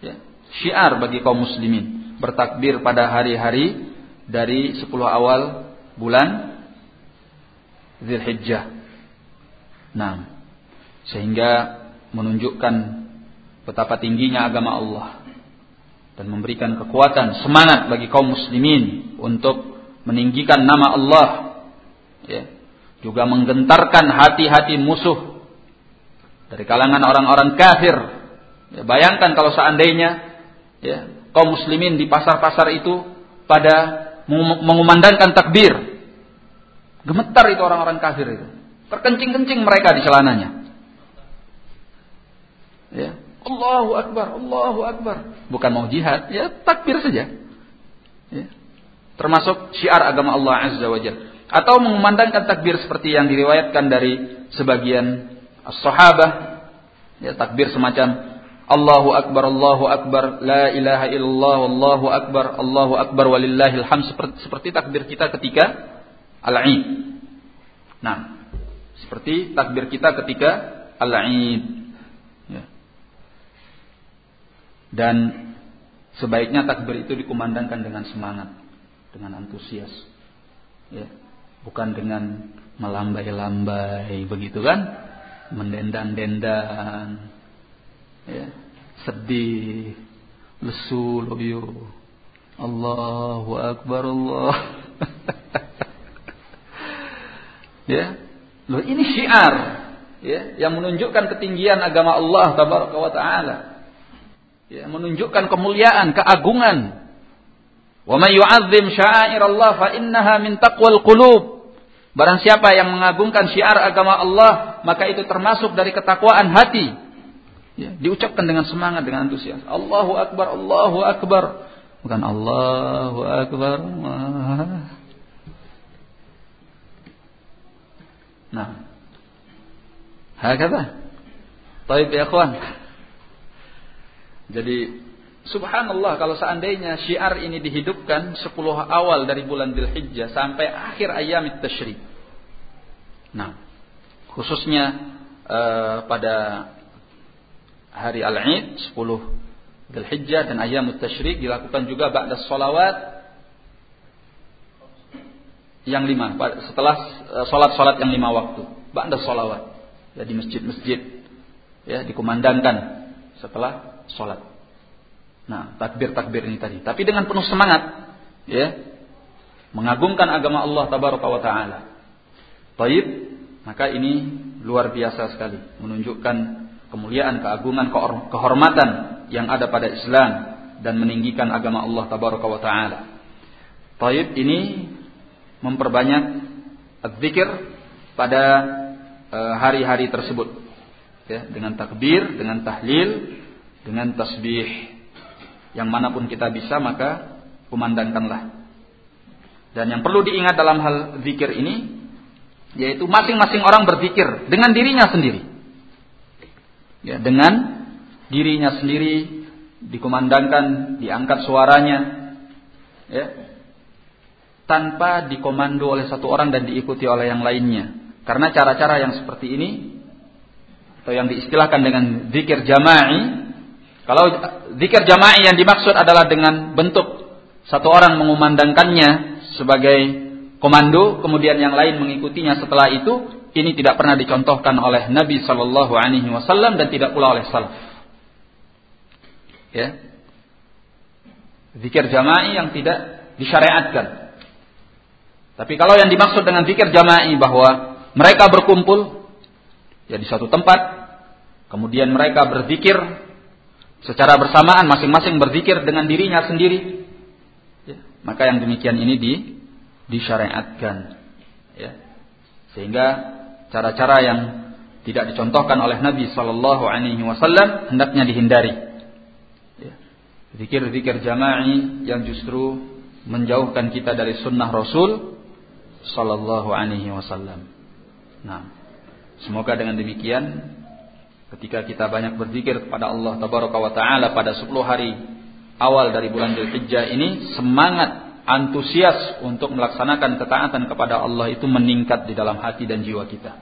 Ya. Syiar bagi kaum muslimin. Bertakbir pada hari-hari dari 10 awal bulan Zulhijjah. Nah, sehingga menunjukkan betapa tingginya agama Allah dan memberikan kekuatan semangat bagi kaum muslimin untuk meninggikan nama Allah ya. Juga menggentarkan hati-hati musuh dari kalangan orang-orang kafir. Ya, bayangkan kalau seandainya ya kaum muslimin di pasar-pasar itu pada mengumandangkan takbir. Gemetar itu orang-orang kafir itu terkencing-kencing mereka di celananya ya Allahu Akbar, Allahu Akbar. Bukan mau jihad, ya takbir saja. Ya. Termasuk syiar agama Allah Azza wa Jalla. Atau mengumandangkan takbir seperti yang diriwayatkan dari sebagian sahabah. Ya, takbir semacam Allahu Akbar, Allahu Akbar, La ilaha illallah, Allahu Akbar, Allahu Akbar, walillahil ham. Seperti, seperti takbir kita ketika Al-Eid. Nah, seperti takbir kita ketika Al-Eid. Dan sebaiknya takbir itu dikumandangkan dengan semangat, dengan antusias. Ya, bukan dengan melambai-lambai begitu kan? Mendendang-dendang. Ya, sedih, lesu, loyo. Allahu akbar Allah. [LAUGHS] ya. Loh ini syiar ya yang menunjukkan ketinggian agama Allah tabaraka wa taala ya, menunjukkan kemuliaan, keagungan. Wa may yu'azzim sya'airallah fa innaha min taqwal qulub. Barang siapa yang mengagungkan syiar agama Allah, maka itu termasuk dari ketakwaan hati. Ya, diucapkan dengan semangat, dengan antusias. Allahu Akbar, Allahu Akbar. Bukan Allahu Akbar. Nah. Hakata. Taib ya kawan. Jadi subhanallah kalau seandainya syiar ini dihidupkan 10 awal dari bulan Dzulhijjah sampai akhir ayam tasyrik. Nah, khususnya uh, pada hari Al-Id 10 Dzulhijjah dan ayam tasyrik dilakukan juga ba'da sholawat yang lima setelah sholat-sholat yang lima waktu ba'da sholawat ya di masjid-masjid ya dikumandangkan setelah sholat. Nah, takbir-takbir ini tadi. Tapi dengan penuh semangat, ya, mengagungkan agama Allah Tabaraka wa Taala. Taib, maka ini luar biasa sekali, menunjukkan kemuliaan, keagungan, kehormatan yang ada pada Islam dan meninggikan agama Allah Tabaraka wa Taala. Taib ini memperbanyak zikir pada eh, hari-hari tersebut. Ya dengan takbir dengan tahlil dengan tasbih. Yang mana pun kita bisa maka kumandangkanlah. Dan yang perlu diingat dalam hal zikir ini yaitu masing-masing orang berzikir dengan dirinya sendiri. Ya dengan dirinya sendiri dikumandangkan diangkat suaranya. Ya tanpa dikomando oleh satu orang dan diikuti oleh yang lainnya karena cara-cara yang seperti ini atau yang diistilahkan dengan zikir jama'i kalau zikir jama'i yang dimaksud adalah dengan bentuk satu orang mengumandangkannya sebagai komando, kemudian yang lain mengikutinya setelah itu, ini tidak pernah dicontohkan oleh Nabi Shallallahu Alaihi Wasallam dan tidak pula oleh salaf. Ya, zikir jama'i yang tidak disyariatkan. Tapi kalau yang dimaksud dengan zikir jama'i bahwa mereka berkumpul ya di suatu tempat, kemudian mereka berzikir secara bersamaan masing-masing berzikir dengan dirinya sendiri ya, maka yang demikian ini di disyariatkan ya sehingga cara-cara yang tidak dicontohkan oleh Nabi Shallallahu Alaihi Wasallam hendaknya dihindari ya. Zikir-zikir jama'i yang justru menjauhkan kita dari sunnah Rasul sallallahu alaihi wasallam. Nah, semoga dengan demikian ketika kita banyak berzikir kepada Allah tabaraka wa taala pada 10 hari awal dari bulan Dzulhijjah ini semangat antusias untuk melaksanakan ketaatan kepada Allah itu meningkat di dalam hati dan jiwa kita.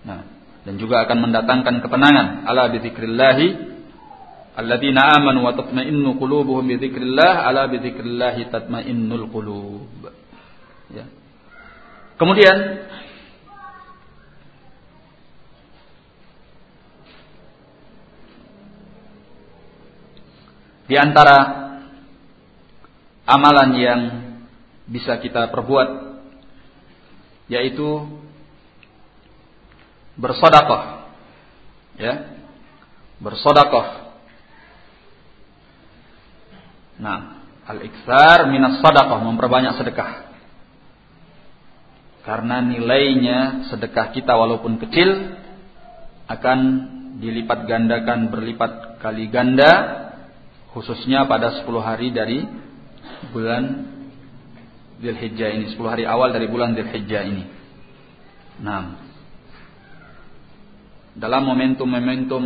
Nah, dan juga akan mendatangkan ketenangan ala bi dzikrillah alladzina amanu wa tatma'innu qulubuhum bi dzikrillah ala bi dzikrillah tatma'innul qulub. Ya. Kemudian di antara amalan yang bisa kita perbuat yaitu bersedekah. Ya. Bersedekah. Nah al-iktsar minas sadaqah memperbanyak sedekah karena nilainya sedekah kita walaupun kecil akan dilipat gandakan berlipat kali ganda khususnya pada 10 hari dari bulan Dzulhijjah ini 10 hari awal dari bulan Dzulhijjah ini. Nah, dalam momentum-momentum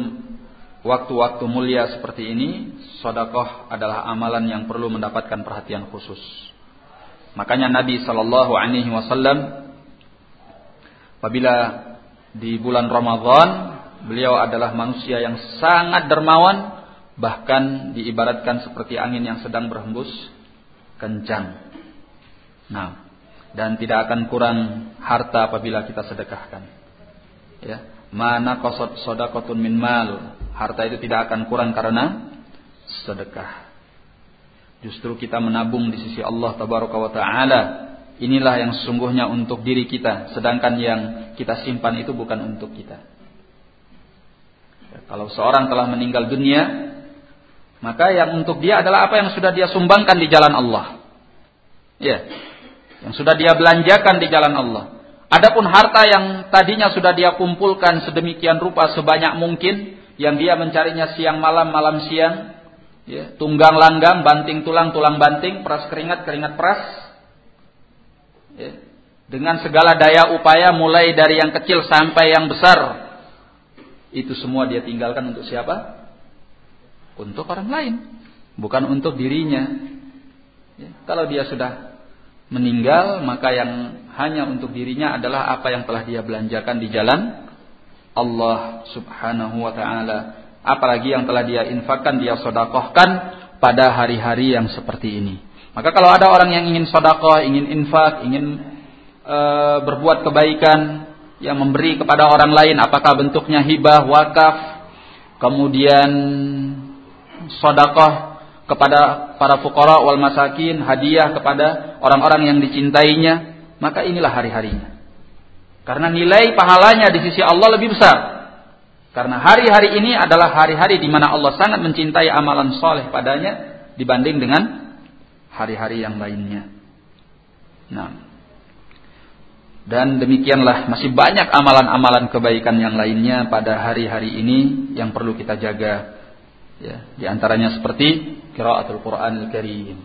waktu-waktu mulia seperti ini, sodakoh adalah amalan yang perlu mendapatkan perhatian khusus. Makanya Nabi Shallallahu Alaihi Wasallam Apabila di bulan Ramadan beliau adalah manusia yang sangat dermawan bahkan diibaratkan seperti angin yang sedang berhembus kencang. Nah, dan tidak akan kurang harta apabila kita sedekahkan. Ya, mana kosot sodakotun min mal, harta itu tidak akan kurang karena sedekah. Justru kita menabung di sisi Allah Tabaraka taala Inilah yang sesungguhnya untuk diri kita, sedangkan yang kita simpan itu bukan untuk kita. Kalau seorang telah meninggal dunia, maka yang untuk dia adalah apa yang sudah dia sumbangkan di jalan Allah. Ya, yang sudah dia belanjakan di jalan Allah. Adapun harta yang tadinya sudah dia kumpulkan sedemikian rupa sebanyak mungkin, yang dia mencarinya siang malam malam siang, ya, tunggang langgang, banting tulang tulang banting, peras keringat keringat peras, dengan segala daya upaya mulai dari yang kecil sampai yang besar itu semua dia tinggalkan untuk siapa? Untuk orang lain, bukan untuk dirinya. Ya, kalau dia sudah meninggal, maka yang hanya untuk dirinya adalah apa yang telah dia belanjakan di jalan Allah Subhanahu wa taala. Apalagi yang telah dia infakkan, dia sodakohkan pada hari-hari yang seperti ini. Maka kalau ada orang yang ingin sodakoh, ingin infak, ingin e, berbuat kebaikan, yang memberi kepada orang lain, apakah bentuknya hibah, wakaf, kemudian sodakoh kepada para fukara wal masakin, hadiah kepada orang-orang yang dicintainya, maka inilah hari-harinya. Karena nilai pahalanya di sisi Allah lebih besar. Karena hari-hari ini adalah hari-hari di mana Allah sangat mencintai amalan soleh padanya dibanding dengan hari-hari yang lainnya. Nah, dan demikianlah masih banyak amalan-amalan kebaikan yang lainnya pada hari-hari ini yang perlu kita jaga. Ya, di antaranya seperti qiraatul Qur'anil Karim.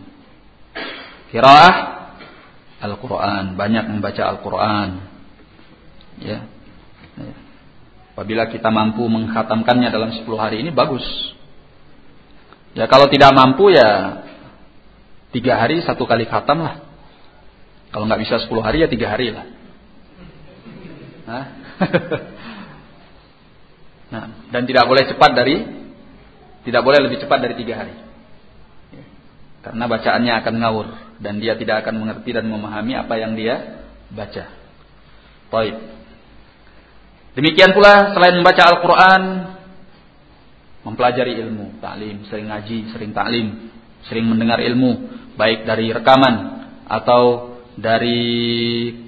Qiraah Al-Qur'an, banyak membaca Al-Qur'an. Ya. Apabila kita mampu menghatamkannya dalam 10 hari ini bagus. Ya kalau tidak mampu ya Tiga hari satu kali khatam lah. Kalau nggak bisa sepuluh hari ya tiga hari lah. [LAUGHS] nah, dan tidak boleh cepat dari tidak boleh lebih cepat dari tiga hari. Karena bacaannya akan ngawur dan dia tidak akan mengerti dan memahami apa yang dia baca. Baik. Demikian pula selain membaca Al-Quran, mempelajari ilmu, taklim, sering ngaji, sering taklim, sering mendengar ilmu, baik dari rekaman atau dari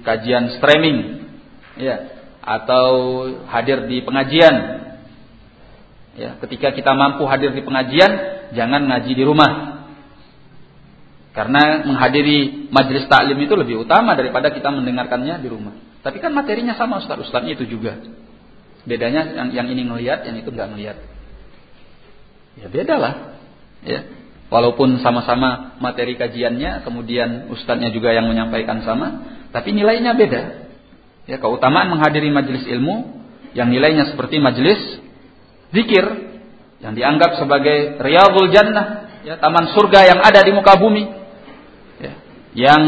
kajian streaming ya atau hadir di pengajian. Ya ketika kita mampu hadir di pengajian jangan ngaji di rumah. Karena menghadiri majelis taklim itu lebih utama daripada kita mendengarkannya di rumah. Tapi kan materinya sama ustaz. Ustaznya itu juga. Bedanya yang yang ini ngelihat yang itu nggak ngelihat ya beda lah. Ya. Walaupun sama-sama materi kajiannya, kemudian ustadznya juga yang menyampaikan sama, tapi nilainya beda. Ya, keutamaan menghadiri majelis ilmu yang nilainya seperti majelis zikir yang dianggap sebagai riyadul jannah, ya, taman surga yang ada di muka bumi. Ya, yang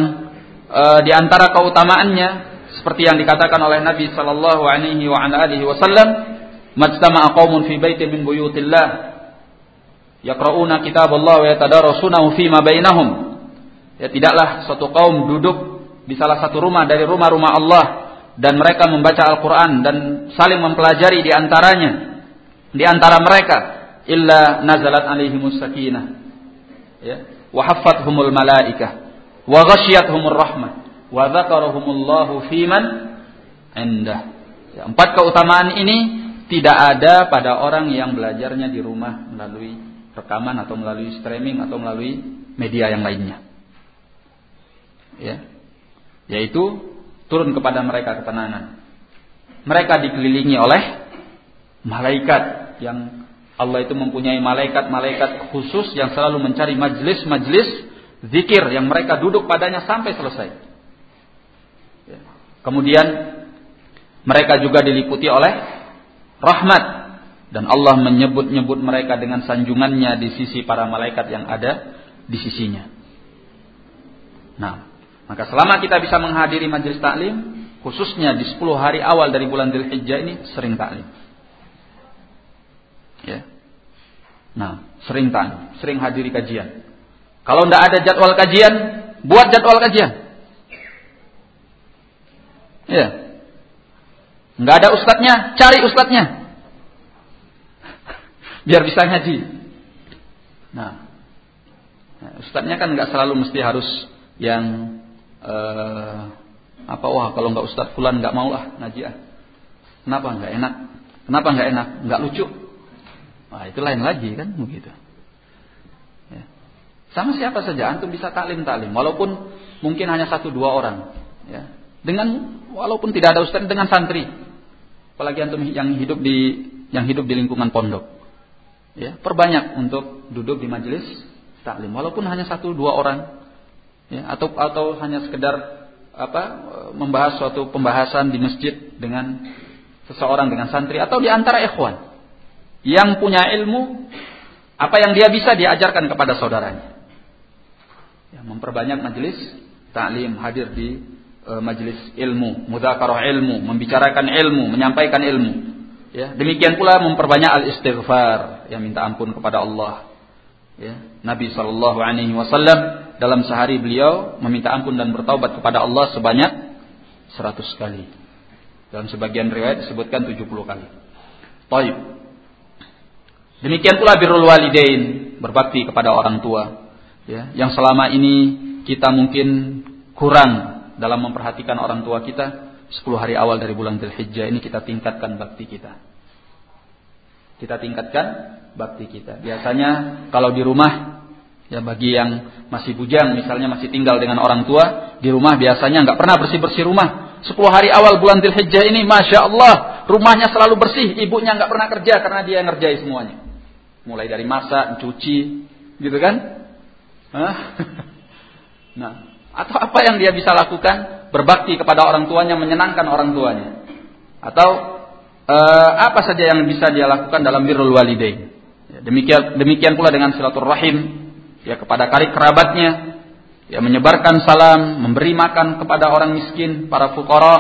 e, di antara keutamaannya seperti yang dikatakan oleh Nabi sallallahu alaihi wasallam, "Majtama'a qaumun fi baitin min buyutillah yaqra'una Allah wa yatadarasunahu ma bainahum. Ya tidaklah suatu kaum duduk di salah satu rumah dari rumah-rumah Allah dan mereka membaca Al-Qur'an dan saling mempelajari di antaranya di antara mereka illa nazalat alaihimus sakinah ya wa haffathumul malaikah wa ghasyiyatuhumur rahmah wa dzakarahumullahu fiman indah ya, empat keutamaan ini tidak ada pada orang yang belajarnya di rumah melalui rekaman atau melalui streaming atau melalui media yang lainnya. Ya. Yaitu turun kepada mereka ketenangan. Mereka dikelilingi oleh malaikat yang Allah itu mempunyai malaikat-malaikat khusus yang selalu mencari majlis-majlis zikir yang mereka duduk padanya sampai selesai. Ya. Kemudian mereka juga diliputi oleh rahmat dan Allah menyebut-nyebut mereka dengan sanjungannya di sisi para malaikat yang ada di sisinya. Nah, maka selama kita bisa menghadiri majelis taklim, khususnya di 10 hari awal dari bulan Dzulhijjah ini sering taklim. Ya. Nah, sering taklim, sering hadiri kajian. Kalau tidak ada jadwal kajian, buat jadwal kajian. Ya. Nggak ada ustadznya, cari ustadznya biar bisa ngaji. Nah, nah ustadznya kan nggak selalu mesti harus yang uh, apa wah kalau nggak ustadz fulan nggak mau lah ngaji ah. Kenapa nggak enak? Kenapa nggak enak? Nggak lucu. Wah itu lain lagi kan begitu. Ya. Sama siapa saja antum bisa taklim taklim walaupun mungkin hanya satu dua orang. Ya. Dengan walaupun tidak ada ustadz dengan santri. Apalagi antum yang hidup di yang hidup di lingkungan pondok ya perbanyak untuk duduk di majelis taklim. Walaupun hanya satu dua orang. Ya atau atau hanya sekedar apa membahas suatu pembahasan di masjid dengan seseorang dengan santri atau di antara ikhwan yang punya ilmu apa yang dia bisa diajarkan kepada saudaranya. Ya, memperbanyak majelis taklim hadir di e, majelis ilmu mudzakarah ilmu membicarakan ilmu menyampaikan ilmu Ya, demikian pula memperbanyak al-istighfar, yang minta ampun kepada Allah. Ya, Nabi Shallallahu Alaihi Wasallam dalam sehari beliau meminta ampun dan bertaubat kepada Allah sebanyak 100 kali. Dalam sebagian riwayat disebutkan 70 kali. Taib. Demikian pula birrul walidain, berbakti kepada orang tua. Ya, yang selama ini kita mungkin kurang dalam memperhatikan orang tua kita, 10 hari awal dari bulan Dzulhijjah ini kita tingkatkan bakti kita. Kita tingkatkan bakti kita. Biasanya kalau di rumah ya bagi yang masih bujang misalnya masih tinggal dengan orang tua di rumah biasanya nggak pernah bersih-bersih rumah. 10 hari awal bulan Dzulhijjah ini Masya Allah rumahnya selalu bersih. Ibunya nggak pernah kerja karena dia yang ngerjai semuanya. Mulai dari masak, cuci, gitu kan? [LAUGHS] Nah, atau apa yang dia bisa lakukan? Berbakti kepada orang tuanya, menyenangkan orang tuanya. Atau e, apa saja yang bisa dia lakukan dalam birrul walidain. Ya, demikian demikian pula dengan silaturahim ya kepada karib kerabatnya, ya menyebarkan salam, memberi makan kepada orang miskin, para fuqara,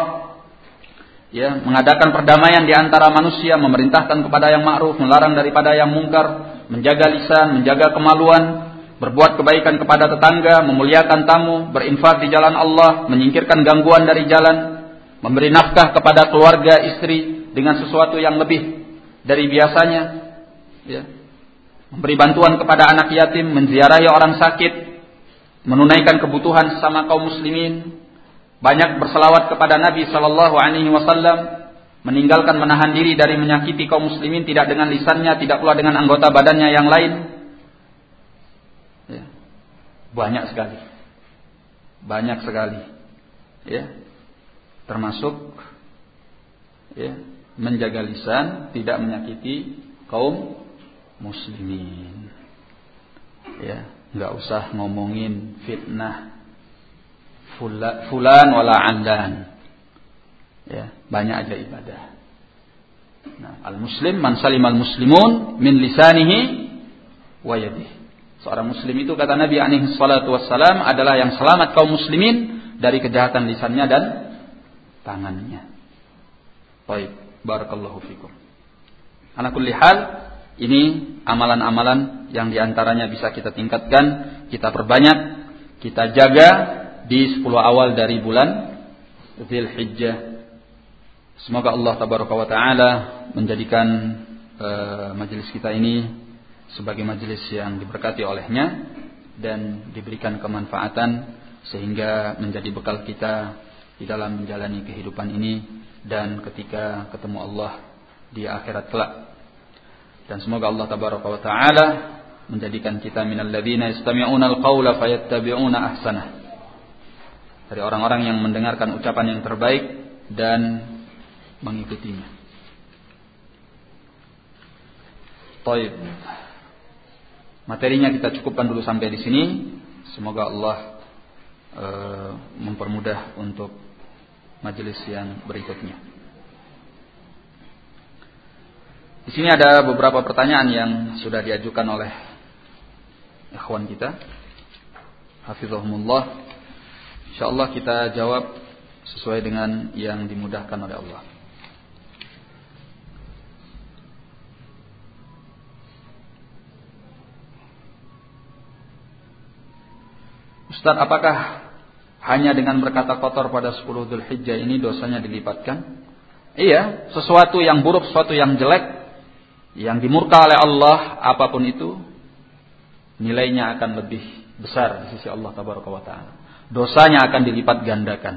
ya mengadakan perdamaian di antara manusia, memerintahkan kepada yang ma'ruf, melarang daripada yang mungkar, menjaga lisan, menjaga kemaluan, berbuat kebaikan kepada tetangga, memuliakan tamu, berinfak di jalan Allah, menyingkirkan gangguan dari jalan, memberi nafkah kepada keluarga istri dengan sesuatu yang lebih dari biasanya, ya. memberi bantuan kepada anak yatim, menziarahi orang sakit, menunaikan kebutuhan sesama kaum muslimin, banyak berselawat kepada Nabi Shallallahu Alaihi Wasallam, meninggalkan menahan diri dari menyakiti kaum muslimin tidak dengan lisannya, tidak pula dengan anggota badannya yang lain, banyak sekali. Banyak sekali. Ya. Termasuk ya, menjaga lisan tidak menyakiti kaum muslimin. Ya, nggak usah ngomongin fitnah fulan wala andan. Ya, banyak aja ibadah. Nah, al-muslim man salimal muslimun min lisanihi wa yadihi. Seorang muslim itu kata Nabi alaihi salatu wassalam adalah yang selamat kaum muslimin dari kejahatan lisannya dan tangannya. Baik, barakallahu fikum. Ana kulli hal ini amalan-amalan yang di antaranya bisa kita tingkatkan, kita perbanyak, kita jaga di 10 awal dari bulan Dzulhijjah Semoga Allah tabaraka wa taala menjadikan uh, majelis kita ini sebagai majelis yang diberkati olehnya dan diberikan kemanfaatan sehingga menjadi bekal kita di dalam menjalani kehidupan ini dan ketika ketemu Allah di akhirat kelak. Dan semoga Allah tabaraka wa taala menjadikan kita minal ladzina yastami'una al-qaula fayattabi'una ahsanah. Dari orang-orang yang mendengarkan ucapan yang terbaik dan mengikutinya. Taib. Materinya kita cukupkan dulu sampai di sini. Semoga Allah e, mempermudah untuk majelis yang berikutnya. Di sini ada beberapa pertanyaan yang sudah diajukan oleh ikhwan kita. Hafizahumullah. Insyaallah kita jawab sesuai dengan yang dimudahkan oleh Allah. Ustaz, apakah hanya dengan berkata kotor pada 10 Dhul Hijjah ini dosanya dilipatkan? Iya, sesuatu yang buruk, sesuatu yang jelek, yang dimurka oleh Allah, apa pun itu, nilainya akan lebih besar di sisi Allah Ta'ala. Dosanya akan dilipat gandakan.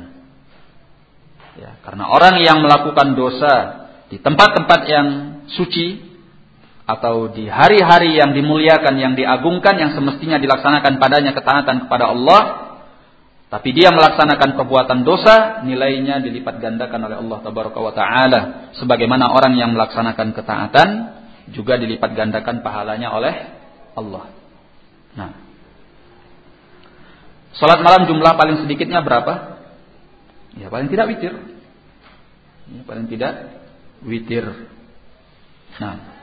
Ya, karena orang yang melakukan dosa di tempat-tempat yang suci, atau di hari-hari yang dimuliakan, yang diagungkan, yang semestinya dilaksanakan padanya ketaatan kepada Allah, tapi dia melaksanakan perbuatan dosa, nilainya dilipat gandakan oleh Allah taala. Sebagaimana orang yang melaksanakan ketaatan juga dilipat gandakan pahalanya oleh Allah. Nah. Salat malam jumlah paling sedikitnya berapa? Ya paling tidak witir. Ya, paling tidak witir. Nah,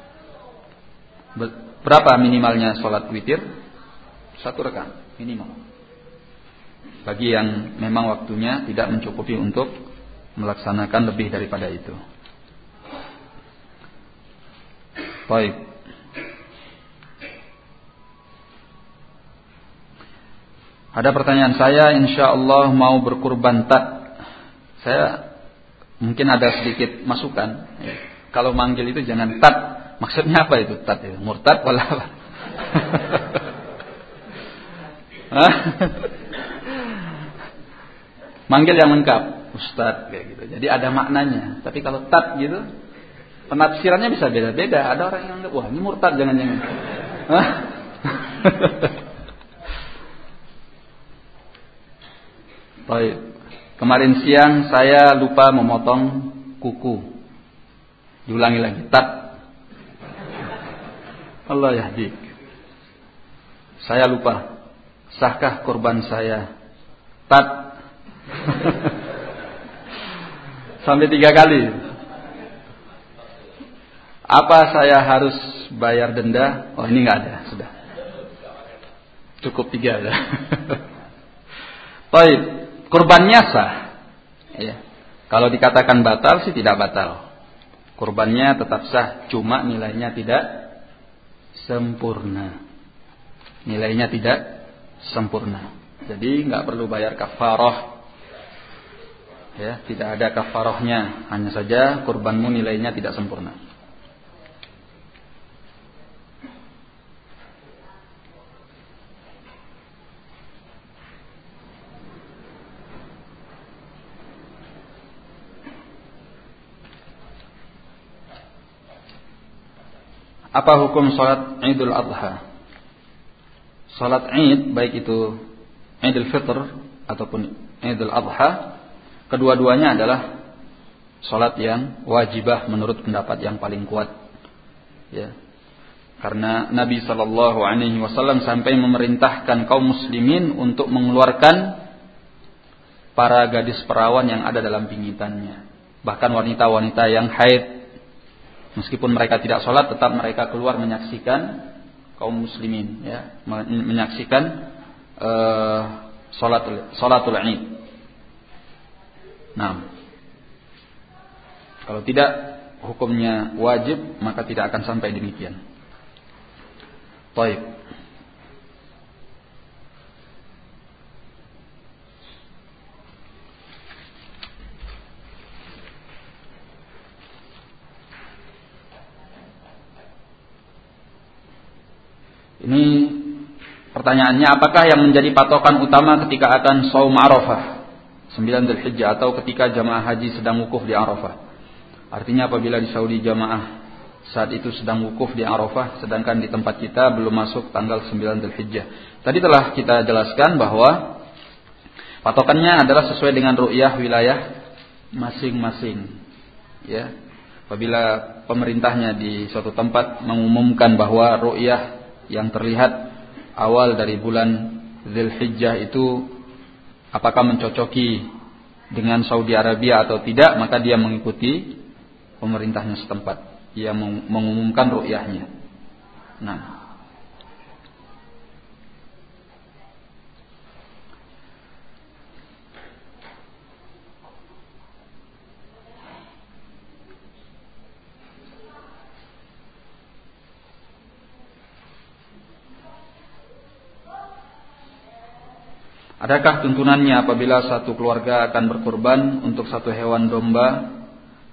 Berapa minimalnya sholat witir? Satu rekan minimal. Bagi yang memang waktunya tidak mencukupi untuk melaksanakan lebih daripada itu. Baik. Ada pertanyaan saya, insya Allah mau berkurban tat. Saya mungkin ada sedikit masukan. Kalau manggil itu jangan tat, Maksudnya apa itu tat itu? Murtad wala apa? Manggil yang lengkap, Ustadz kayak gitu. Jadi ada maknanya. Tapi kalau tat gitu, penafsirannya bisa beda-beda. Ada orang yang wah ini murtad jangan-jangan. Baik. Kemarin siang saya lupa memotong kuku. Diulangi lagi. Tat Allah yahdik. Saya lupa. Sahkah korban saya? Tat. [LAUGHS] Sampai tiga kali. Apa saya harus bayar denda? Oh ini nggak ada, sudah. Cukup tiga ya. [LAUGHS] Baik, kurbannya sah. Ya. Kalau dikatakan batal sih tidak batal. Kurbannya tetap sah, cuma nilainya tidak sempurna. Nilainya tidak sempurna. Jadi nggak perlu bayar kafaroh. Ya, tidak ada kafarohnya, hanya saja kurbanmu nilainya tidak sempurna. Apa hukum sholat Idul Adha? Sholat Id, baik itu Idul Fitr ataupun Idul Adha, kedua-duanya adalah sholat yang wajibah menurut pendapat yang paling kuat. Ya. Karena Nabi Shallallahu Alaihi Wasallam sampai memerintahkan kaum muslimin untuk mengeluarkan para gadis perawan yang ada dalam pingitannya. Bahkan wanita-wanita yang haid, meskipun mereka tidak sholat, tetap mereka keluar menyaksikan kaum muslimin, ya, menyaksikan uh, sholatul, sholatul Id. Nah, kalau tidak hukumnya wajib, maka tidak akan sampai demikian. Baik. Ini pertanyaannya apakah yang menjadi patokan utama ketika akan saum Arafah 9 Dzulhijjah atau ketika jamaah haji sedang wukuf di Arafah? Artinya apabila di Saudi jamaah saat itu sedang wukuf di Arafah sedangkan di tempat kita belum masuk tanggal 9 Dzulhijjah. Tadi telah kita jelaskan bahwa patokannya adalah sesuai dengan ru'yah wilayah masing-masing. Ya. Apabila pemerintahnya di suatu tempat mengumumkan bahwa ru'yah yang terlihat awal dari bulan Zulhijjah itu apakah mencocoki dengan Saudi Arabia atau tidak maka dia mengikuti pemerintahnya setempat yang mengumumkan ru'yahnya. Nah, Adakah tuntunannya apabila satu keluarga akan berkorban untuk satu hewan domba?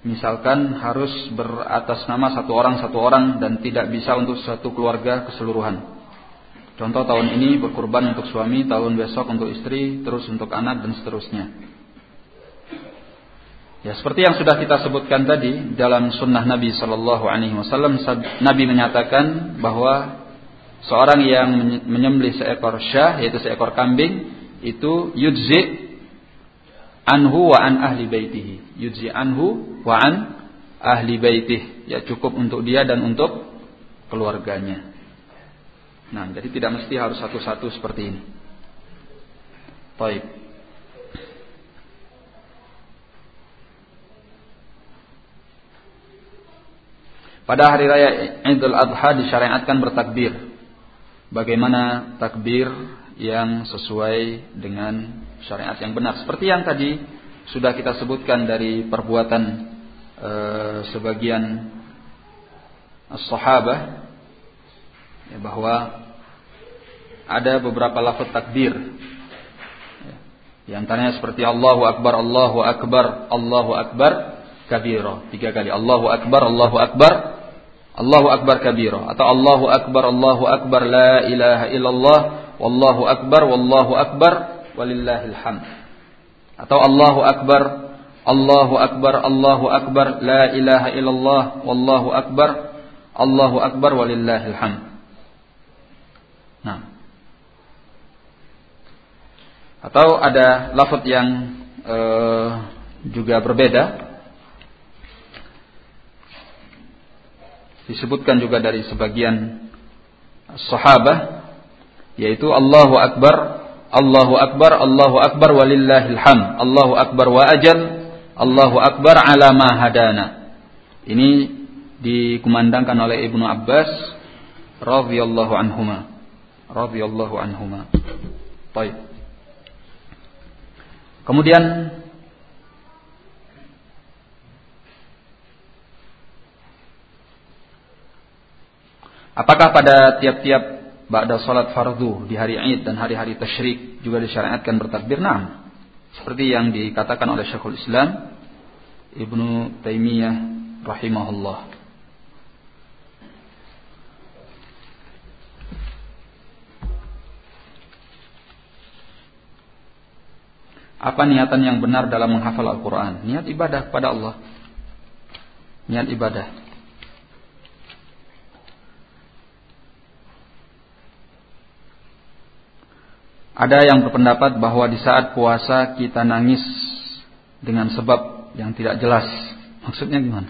Misalkan harus beratas nama satu orang satu orang dan tidak bisa untuk satu keluarga keseluruhan. Contoh tahun ini berkorban untuk suami, tahun besok untuk istri, terus untuk anak dan seterusnya. Ya seperti yang sudah kita sebutkan tadi dalam sunnah Nabi Shallallahu Alaihi Wasallam, Nabi menyatakan bahwa seorang yang menyembelih seekor syah yaitu seekor kambing itu yudzi anhu wa an ahli baitihi. Yudzi anhu wa an ahli baitih. Ya cukup untuk dia dan untuk keluarganya. Nah, jadi tidak mesti harus satu-satu seperti ini. Baik. Pada hari raya Idul Adha disyariatkan bertakbir. Bagaimana takbir yang sesuai dengan syariat yang benar. Seperti yang tadi sudah kita sebutkan dari perbuatan e, sebagian sahabat ya, bahwa ada beberapa lafaz takbir. Ya, di antaranya seperti Allahu Akbar, Allahu Akbar, Allahu Akbar kabira. Tiga kali Allahu Akbar, Allahu Akbar, Allahu Akbar kabira. Atau Allahu Akbar, Allahu Akbar, la ilaha illallah, wallahu akbar wallahu akbar walillahil hamd. Atau Allahu akbar Allahu akbar Allahu akbar la ilaha illallah wallahu akbar Allahu akbar walillahil hamd. Nah. Atau ada lafaz yang uh, juga berbeda. Disebutkan juga dari sebagian sahabat yaitu Allahu Akbar Allahu Akbar Allahu Akbar walillahil ham Allahu Akbar wa ajal Allahu Akbar ala ma hadana. Ini dikumandangkan oleh Ibnu Abbas radhiyallahu anhuma. Radhiyallahu anhuma. Baik kemudian Apakah pada tiap-tiap ba'da salat fardu di hari Id dan hari-hari tasyrik juga disyariatkan bertakbir. Nah, seperti yang dikatakan oleh Syekhul Islam Ibnu Taimiyah rahimahullah. Apa niatan yang benar dalam menghafal Al-Quran? Niat ibadah kepada Allah. Niat ibadah. Ada yang berpendapat bahwa di saat puasa kita nangis dengan sebab yang tidak jelas. Maksudnya gimana?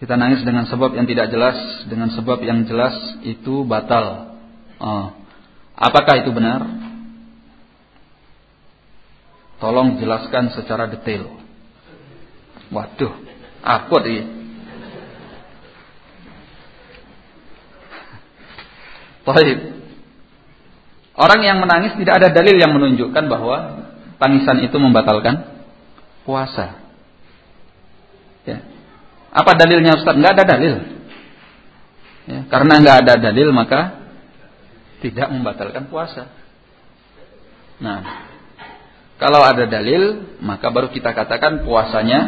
Kita nangis dengan sebab yang tidak jelas, dengan sebab yang jelas itu batal. Oh. Apakah itu benar? Tolong jelaskan secara detail. Waduh, akut ini. Baik. Orang yang menangis tidak ada dalil yang menunjukkan bahwa tangisan itu membatalkan puasa. Ya. Apa dalilnya Ustaz? Enggak ada dalil. Ya, karena enggak ada dalil maka tidak membatalkan puasa. Nah, kalau ada dalil maka baru kita katakan puasanya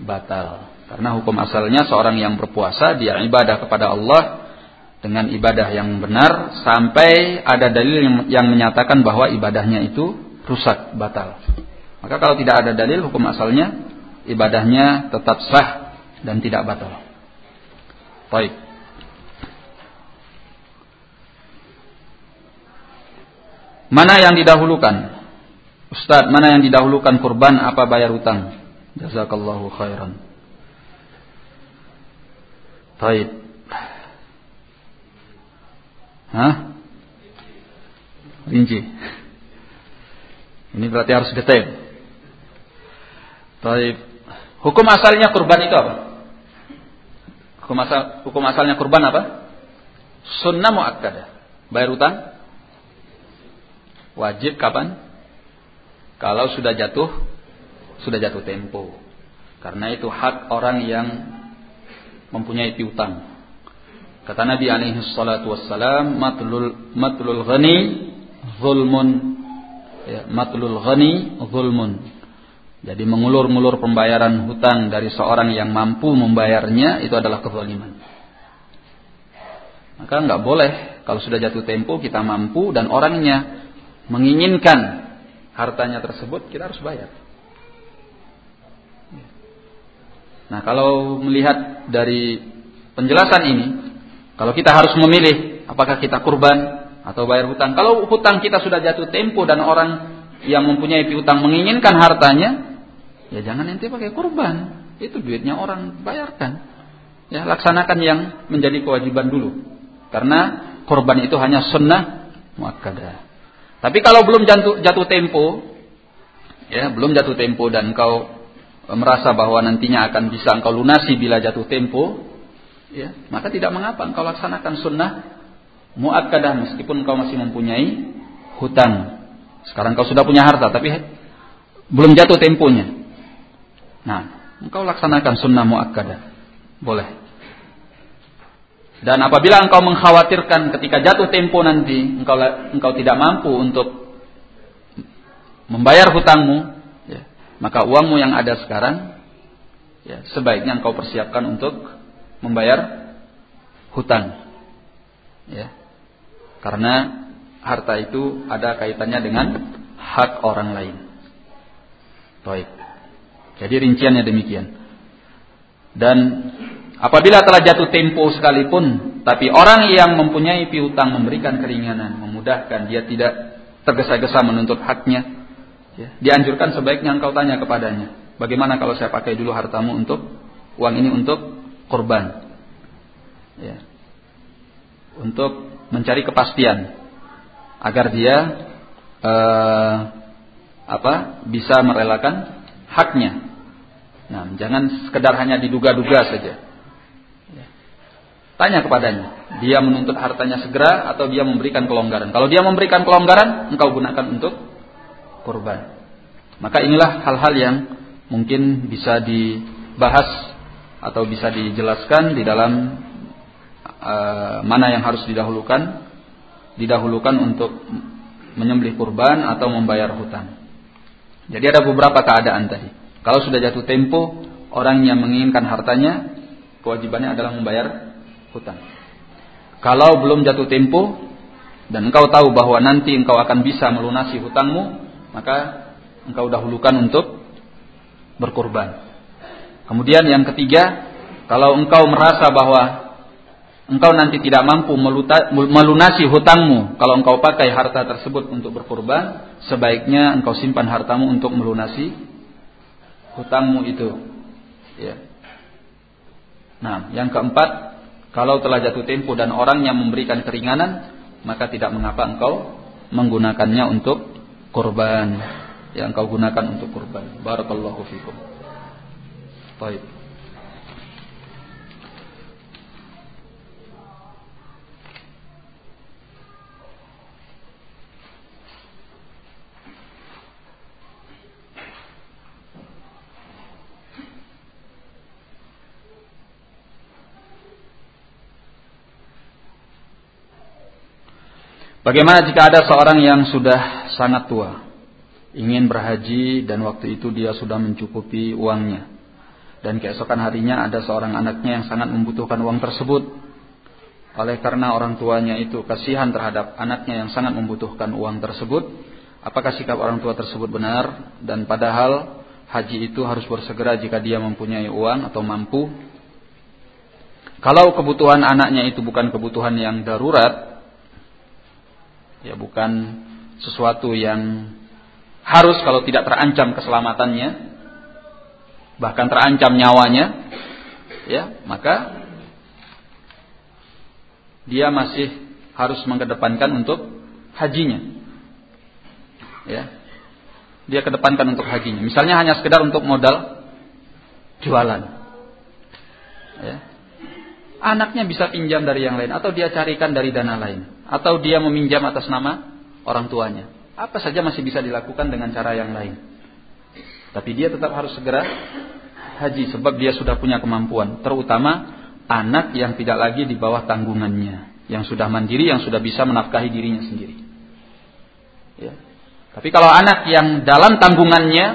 batal. Karena hukum asalnya seorang yang berpuasa dia ibadah kepada Allah dengan ibadah yang benar sampai ada dalil yang, yang menyatakan bahwa ibadahnya itu rusak, batal. Maka kalau tidak ada dalil hukum asalnya ibadahnya tetap sah dan tidak batal. Baik. Mana yang didahulukan? Ustaz, mana yang didahulukan kurban apa bayar utang? Jazakallahu khairan. Baik. Hah? Rinci. Ini berarti harus detail. Baik. Hukum asalnya kurban itu apa? Hukum, asal, hukum asalnya kurban apa? Sunnah muakkadah. Bayar utang? Wajib kapan? Kalau sudah jatuh, sudah jatuh tempo. Karena itu hak orang yang mempunyai piutang. Kata Nabi alaihi salatu wassalam, matlul matlul ghani zulmun. Ya, matlul ghani zulmun. Jadi mengulur-ngulur pembayaran hutang dari seorang yang mampu membayarnya itu adalah kezaliman. Maka nggak boleh kalau sudah jatuh tempo kita mampu dan orangnya menginginkan hartanya tersebut kita harus bayar. Nah kalau melihat dari penjelasan ini, kalau kita harus memilih apakah kita kurban atau bayar hutang. Kalau hutang kita sudah jatuh tempo dan orang yang mempunyai piutang menginginkan hartanya, Ya jangan nanti pakai kurban. Itu duitnya orang bayarkan. Ya laksanakan yang menjadi kewajiban dulu. Karena kurban itu hanya sunnah muakkadah. Tapi kalau belum jatuh, jatuh tempo, ya belum jatuh tempo dan engkau merasa bahwa nantinya akan bisa engkau lunasi bila jatuh tempo, ya maka tidak mengapa engkau laksanakan sunnah muakkadah meskipun engkau masih mempunyai hutang. Sekarang engkau sudah punya harta tapi belum jatuh temponya. Nah, engkau laksanakan sunnah muakkadah. Boleh. Dan apabila engkau mengkhawatirkan ketika jatuh tempo nanti engkau engkau tidak mampu untuk membayar hutangmu, ya, maka uangmu yang ada sekarang ya, sebaiknya engkau persiapkan untuk membayar hutang. Ya. Karena harta itu ada kaitannya dengan hak orang lain. Baik. Jadi rinciannya demikian. Dan apabila telah jatuh tempo sekalipun, tapi orang yang mempunyai piutang memberikan keringanan, memudahkan, dia tidak tergesa-gesa menuntut haknya, ya, dianjurkan sebaiknya engkau tanya kepadanya, bagaimana kalau saya pakai dulu hartamu untuk uang ini untuk korban, ya, untuk mencari kepastian agar dia uh, apa bisa merelakan haknya Nah, jangan sekedar hanya diduga-duga saja. Ya. Tanya kepadanya, dia menuntut hartanya segera atau dia memberikan kelonggaran. Kalau dia memberikan kelonggaran, engkau gunakan untuk kurban. Maka inilah hal-hal yang mungkin bisa dibahas atau bisa dijelaskan di dalam uh, mana yang harus didahulukan, didahulukan untuk menyembelih kurban atau membayar hutang. Jadi ada beberapa keadaan tadi. Kalau sudah jatuh tempo, orang yang menginginkan hartanya, kewajibannya adalah membayar hutang. Kalau belum jatuh tempo, dan engkau tahu bahwa nanti engkau akan bisa melunasi hutangmu, maka engkau dahulukan untuk berkorban. Kemudian yang ketiga, kalau engkau merasa bahwa engkau nanti tidak mampu melunasi hutangmu, kalau engkau pakai harta tersebut untuk berkorban, sebaiknya engkau simpan hartamu untuk melunasi hutangmu itu. Ya. Nah, yang keempat, kalau telah jatuh tempo dan orang yang memberikan keringanan, maka tidak mengapa engkau menggunakannya untuk kurban. Yang engkau gunakan untuk kurban. Barakallahu fikum. Baik. Bagaimana jika ada seorang yang sudah sangat tua, ingin berhaji dan waktu itu dia sudah mencukupi uangnya. Dan keesokan harinya ada seorang anaknya yang sangat membutuhkan uang tersebut. Oleh karena orang tuanya itu kasihan terhadap anaknya yang sangat membutuhkan uang tersebut, apakah sikap orang tua tersebut benar dan padahal haji itu harus bersegera jika dia mempunyai uang atau mampu. Kalau kebutuhan anaknya itu bukan kebutuhan yang darurat, ya bukan sesuatu yang harus kalau tidak terancam keselamatannya bahkan terancam nyawanya ya maka dia masih harus mengedepankan untuk hajinya. Ya. Dia kedepankan untuk hajinya. Misalnya hanya sekedar untuk modal jualan. Ya. Anaknya bisa pinjam dari yang lain atau dia carikan dari dana lain atau dia meminjam atas nama orang tuanya. Apa saja masih bisa dilakukan dengan cara yang lain. Tapi dia tetap harus segera haji sebab dia sudah punya kemampuan, terutama anak yang tidak lagi di bawah tanggungannya, yang sudah mandiri, yang sudah bisa menafkahi dirinya sendiri. Ya. Tapi kalau anak yang dalam tanggungannya,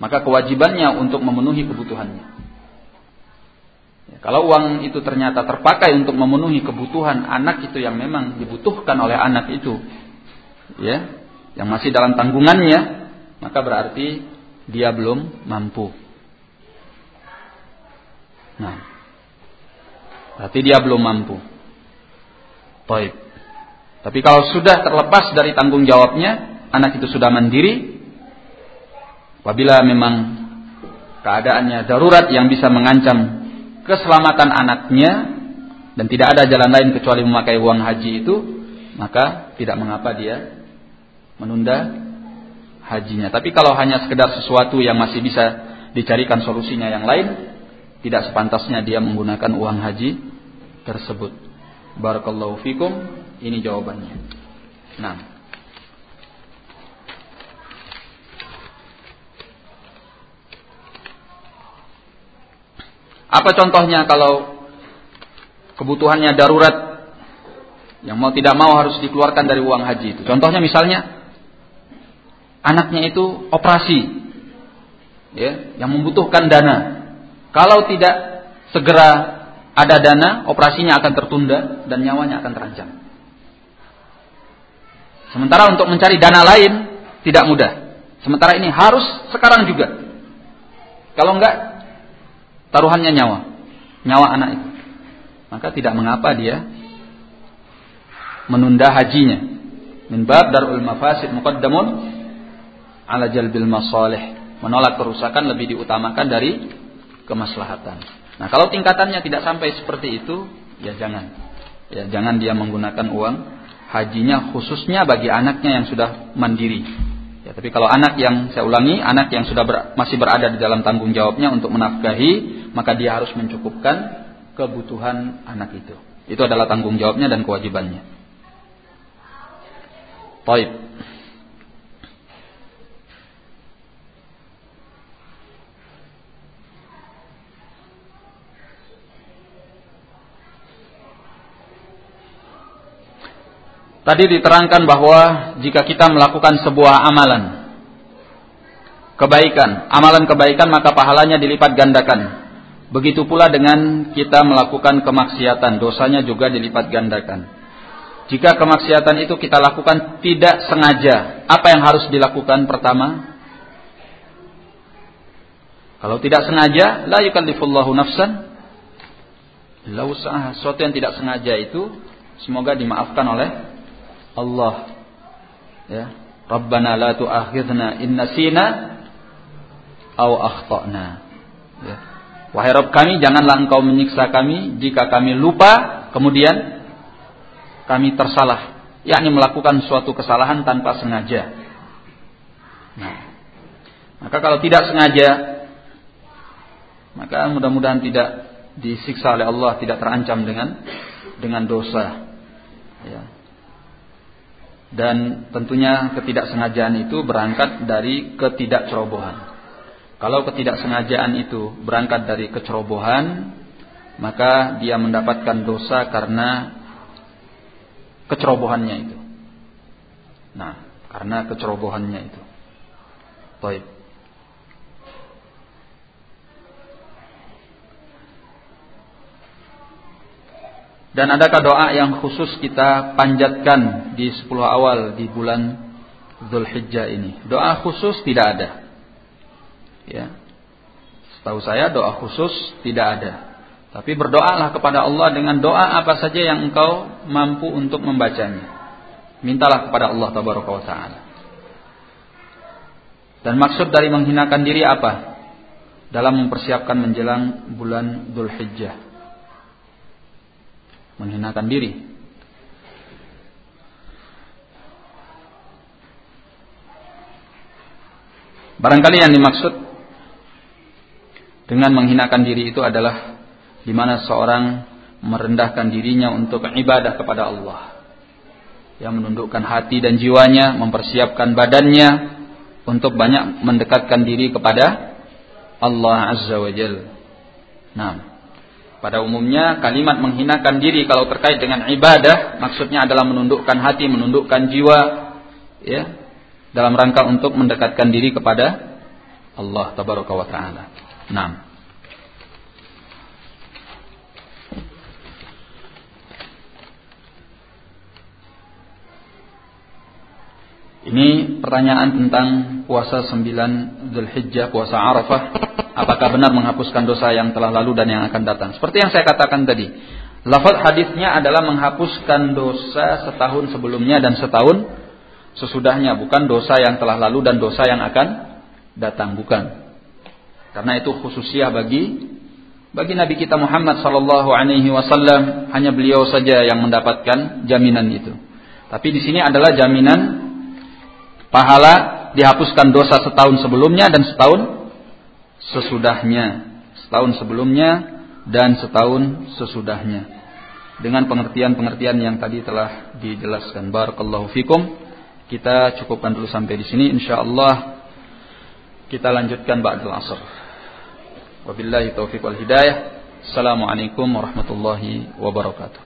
maka kewajibannya untuk memenuhi kebutuhannya. Kalau uang itu ternyata terpakai untuk memenuhi kebutuhan anak itu yang memang dibutuhkan oleh anak itu, ya, yang masih dalam tanggungannya, maka berarti dia belum mampu. Nah, berarti dia belum mampu. Baik. Tapi kalau sudah terlepas dari tanggung jawabnya, anak itu sudah mandiri, apabila memang keadaannya darurat yang bisa mengancam keselamatan anaknya dan tidak ada jalan lain kecuali memakai uang haji itu, maka tidak mengapa dia menunda hajinya. Tapi kalau hanya sekedar sesuatu yang masih bisa dicarikan solusinya yang lain, tidak sepantasnya dia menggunakan uang haji tersebut. Barakallahu fikum, ini jawabannya. Nah, Apa contohnya kalau kebutuhannya darurat yang mau tidak mau harus dikeluarkan dari uang haji itu. Contohnya misalnya anaknya itu operasi ya, yang membutuhkan dana. Kalau tidak segera ada dana, operasinya akan tertunda dan nyawanya akan terancam. Sementara untuk mencari dana lain tidak mudah. Sementara ini harus sekarang juga. Kalau enggak taruhannya nyawa, nyawa anak itu. Maka tidak mengapa dia menunda hajinya. Min bab darul mafasid muqaddamun ala jalbil masalih. Menolak kerusakan lebih diutamakan dari kemaslahatan. Nah, kalau tingkatannya tidak sampai seperti itu, ya jangan. Ya jangan dia menggunakan uang hajinya khususnya bagi anaknya yang sudah mandiri. Ya, tapi kalau anak yang saya ulangi, anak yang sudah ber, masih berada di dalam tanggung jawabnya untuk menafkahi maka dia harus mencukupkan kebutuhan anak itu. Itu adalah tanggung jawabnya dan kewajibannya. Baik. Tadi diterangkan bahwa jika kita melakukan sebuah amalan kebaikan, amalan kebaikan maka pahalanya dilipat gandakan. Begitu pula dengan kita melakukan kemaksiatan, dosanya juga dilipat gandakan. Jika kemaksiatan itu kita lakukan tidak sengaja, apa yang harus dilakukan pertama? Kalau tidak sengaja, la yukallifullahu nafsan illa usaha. Sesuatu yang tidak sengaja itu semoga dimaafkan oleh Allah. Ya. Rabbana la tu'akhidna in nasina aw akhtana. Ya Wahai Rabb kami, janganlah engkau menyiksa kami jika kami lupa, kemudian kami tersalah. Yakni melakukan suatu kesalahan tanpa sengaja. Nah, maka kalau tidak sengaja, maka mudah-mudahan tidak disiksa oleh Allah, tidak terancam dengan dengan dosa. Ya. Dan tentunya ketidaksengajaan itu berangkat dari ketidakcerobohan. Kalau ketidaksengajaan itu berangkat dari kecerobohan, maka dia mendapatkan dosa karena kecerobohannya itu. Nah, karena kecerobohannya itu. Baik. Dan adakah doa yang khusus kita panjatkan di 10 awal di bulan Zulhijjah ini? Doa khusus tidak ada. Ya. Setahu saya doa khusus tidak ada. Tapi berdoalah kepada Allah dengan doa apa saja yang engkau mampu untuk membacanya. Mintalah kepada Allah tabaraka wa taala. Dan maksud dari menghinakan diri apa? Dalam mempersiapkan menjelang bulan Dzulhijjah menghinakan diri. Barangkali yang dimaksud dengan menghinakan diri itu adalah di mana seorang merendahkan dirinya untuk ibadah kepada Allah. Yang menundukkan hati dan jiwanya, mempersiapkan badannya untuk banyak mendekatkan diri kepada Allah Azza wa Jalla. Nah, pada umumnya kalimat menghinakan diri kalau terkait dengan ibadah maksudnya adalah menundukkan hati, menundukkan jiwa ya dalam rangka untuk mendekatkan diri kepada Allah tabaraka wa taala. Naam. Ini pertanyaan tentang puasa 9 Zulhijjah, puasa Arafah apakah benar menghapuskan dosa yang telah lalu dan yang akan datang. Seperti yang saya katakan tadi, lafaz hadisnya adalah menghapuskan dosa setahun sebelumnya dan setahun sesudahnya, bukan dosa yang telah lalu dan dosa yang akan datang, bukan. Karena itu khususiah bagi bagi Nabi kita Muhammad sallallahu alaihi wasallam hanya beliau saja yang mendapatkan jaminan itu. Tapi di sini adalah jaminan pahala dihapuskan dosa setahun sebelumnya dan setahun sesudahnya, setahun sebelumnya dan setahun sesudahnya. Dengan pengertian-pengertian yang tadi telah dijelaskan. Barakallahu fikum. Kita cukupkan dulu sampai di sini insyaallah kita lanjutkan ba'dal asr. Wabillahi taufiq wal hidayah. Assalamualaikum warahmatullahi wabarakatuh.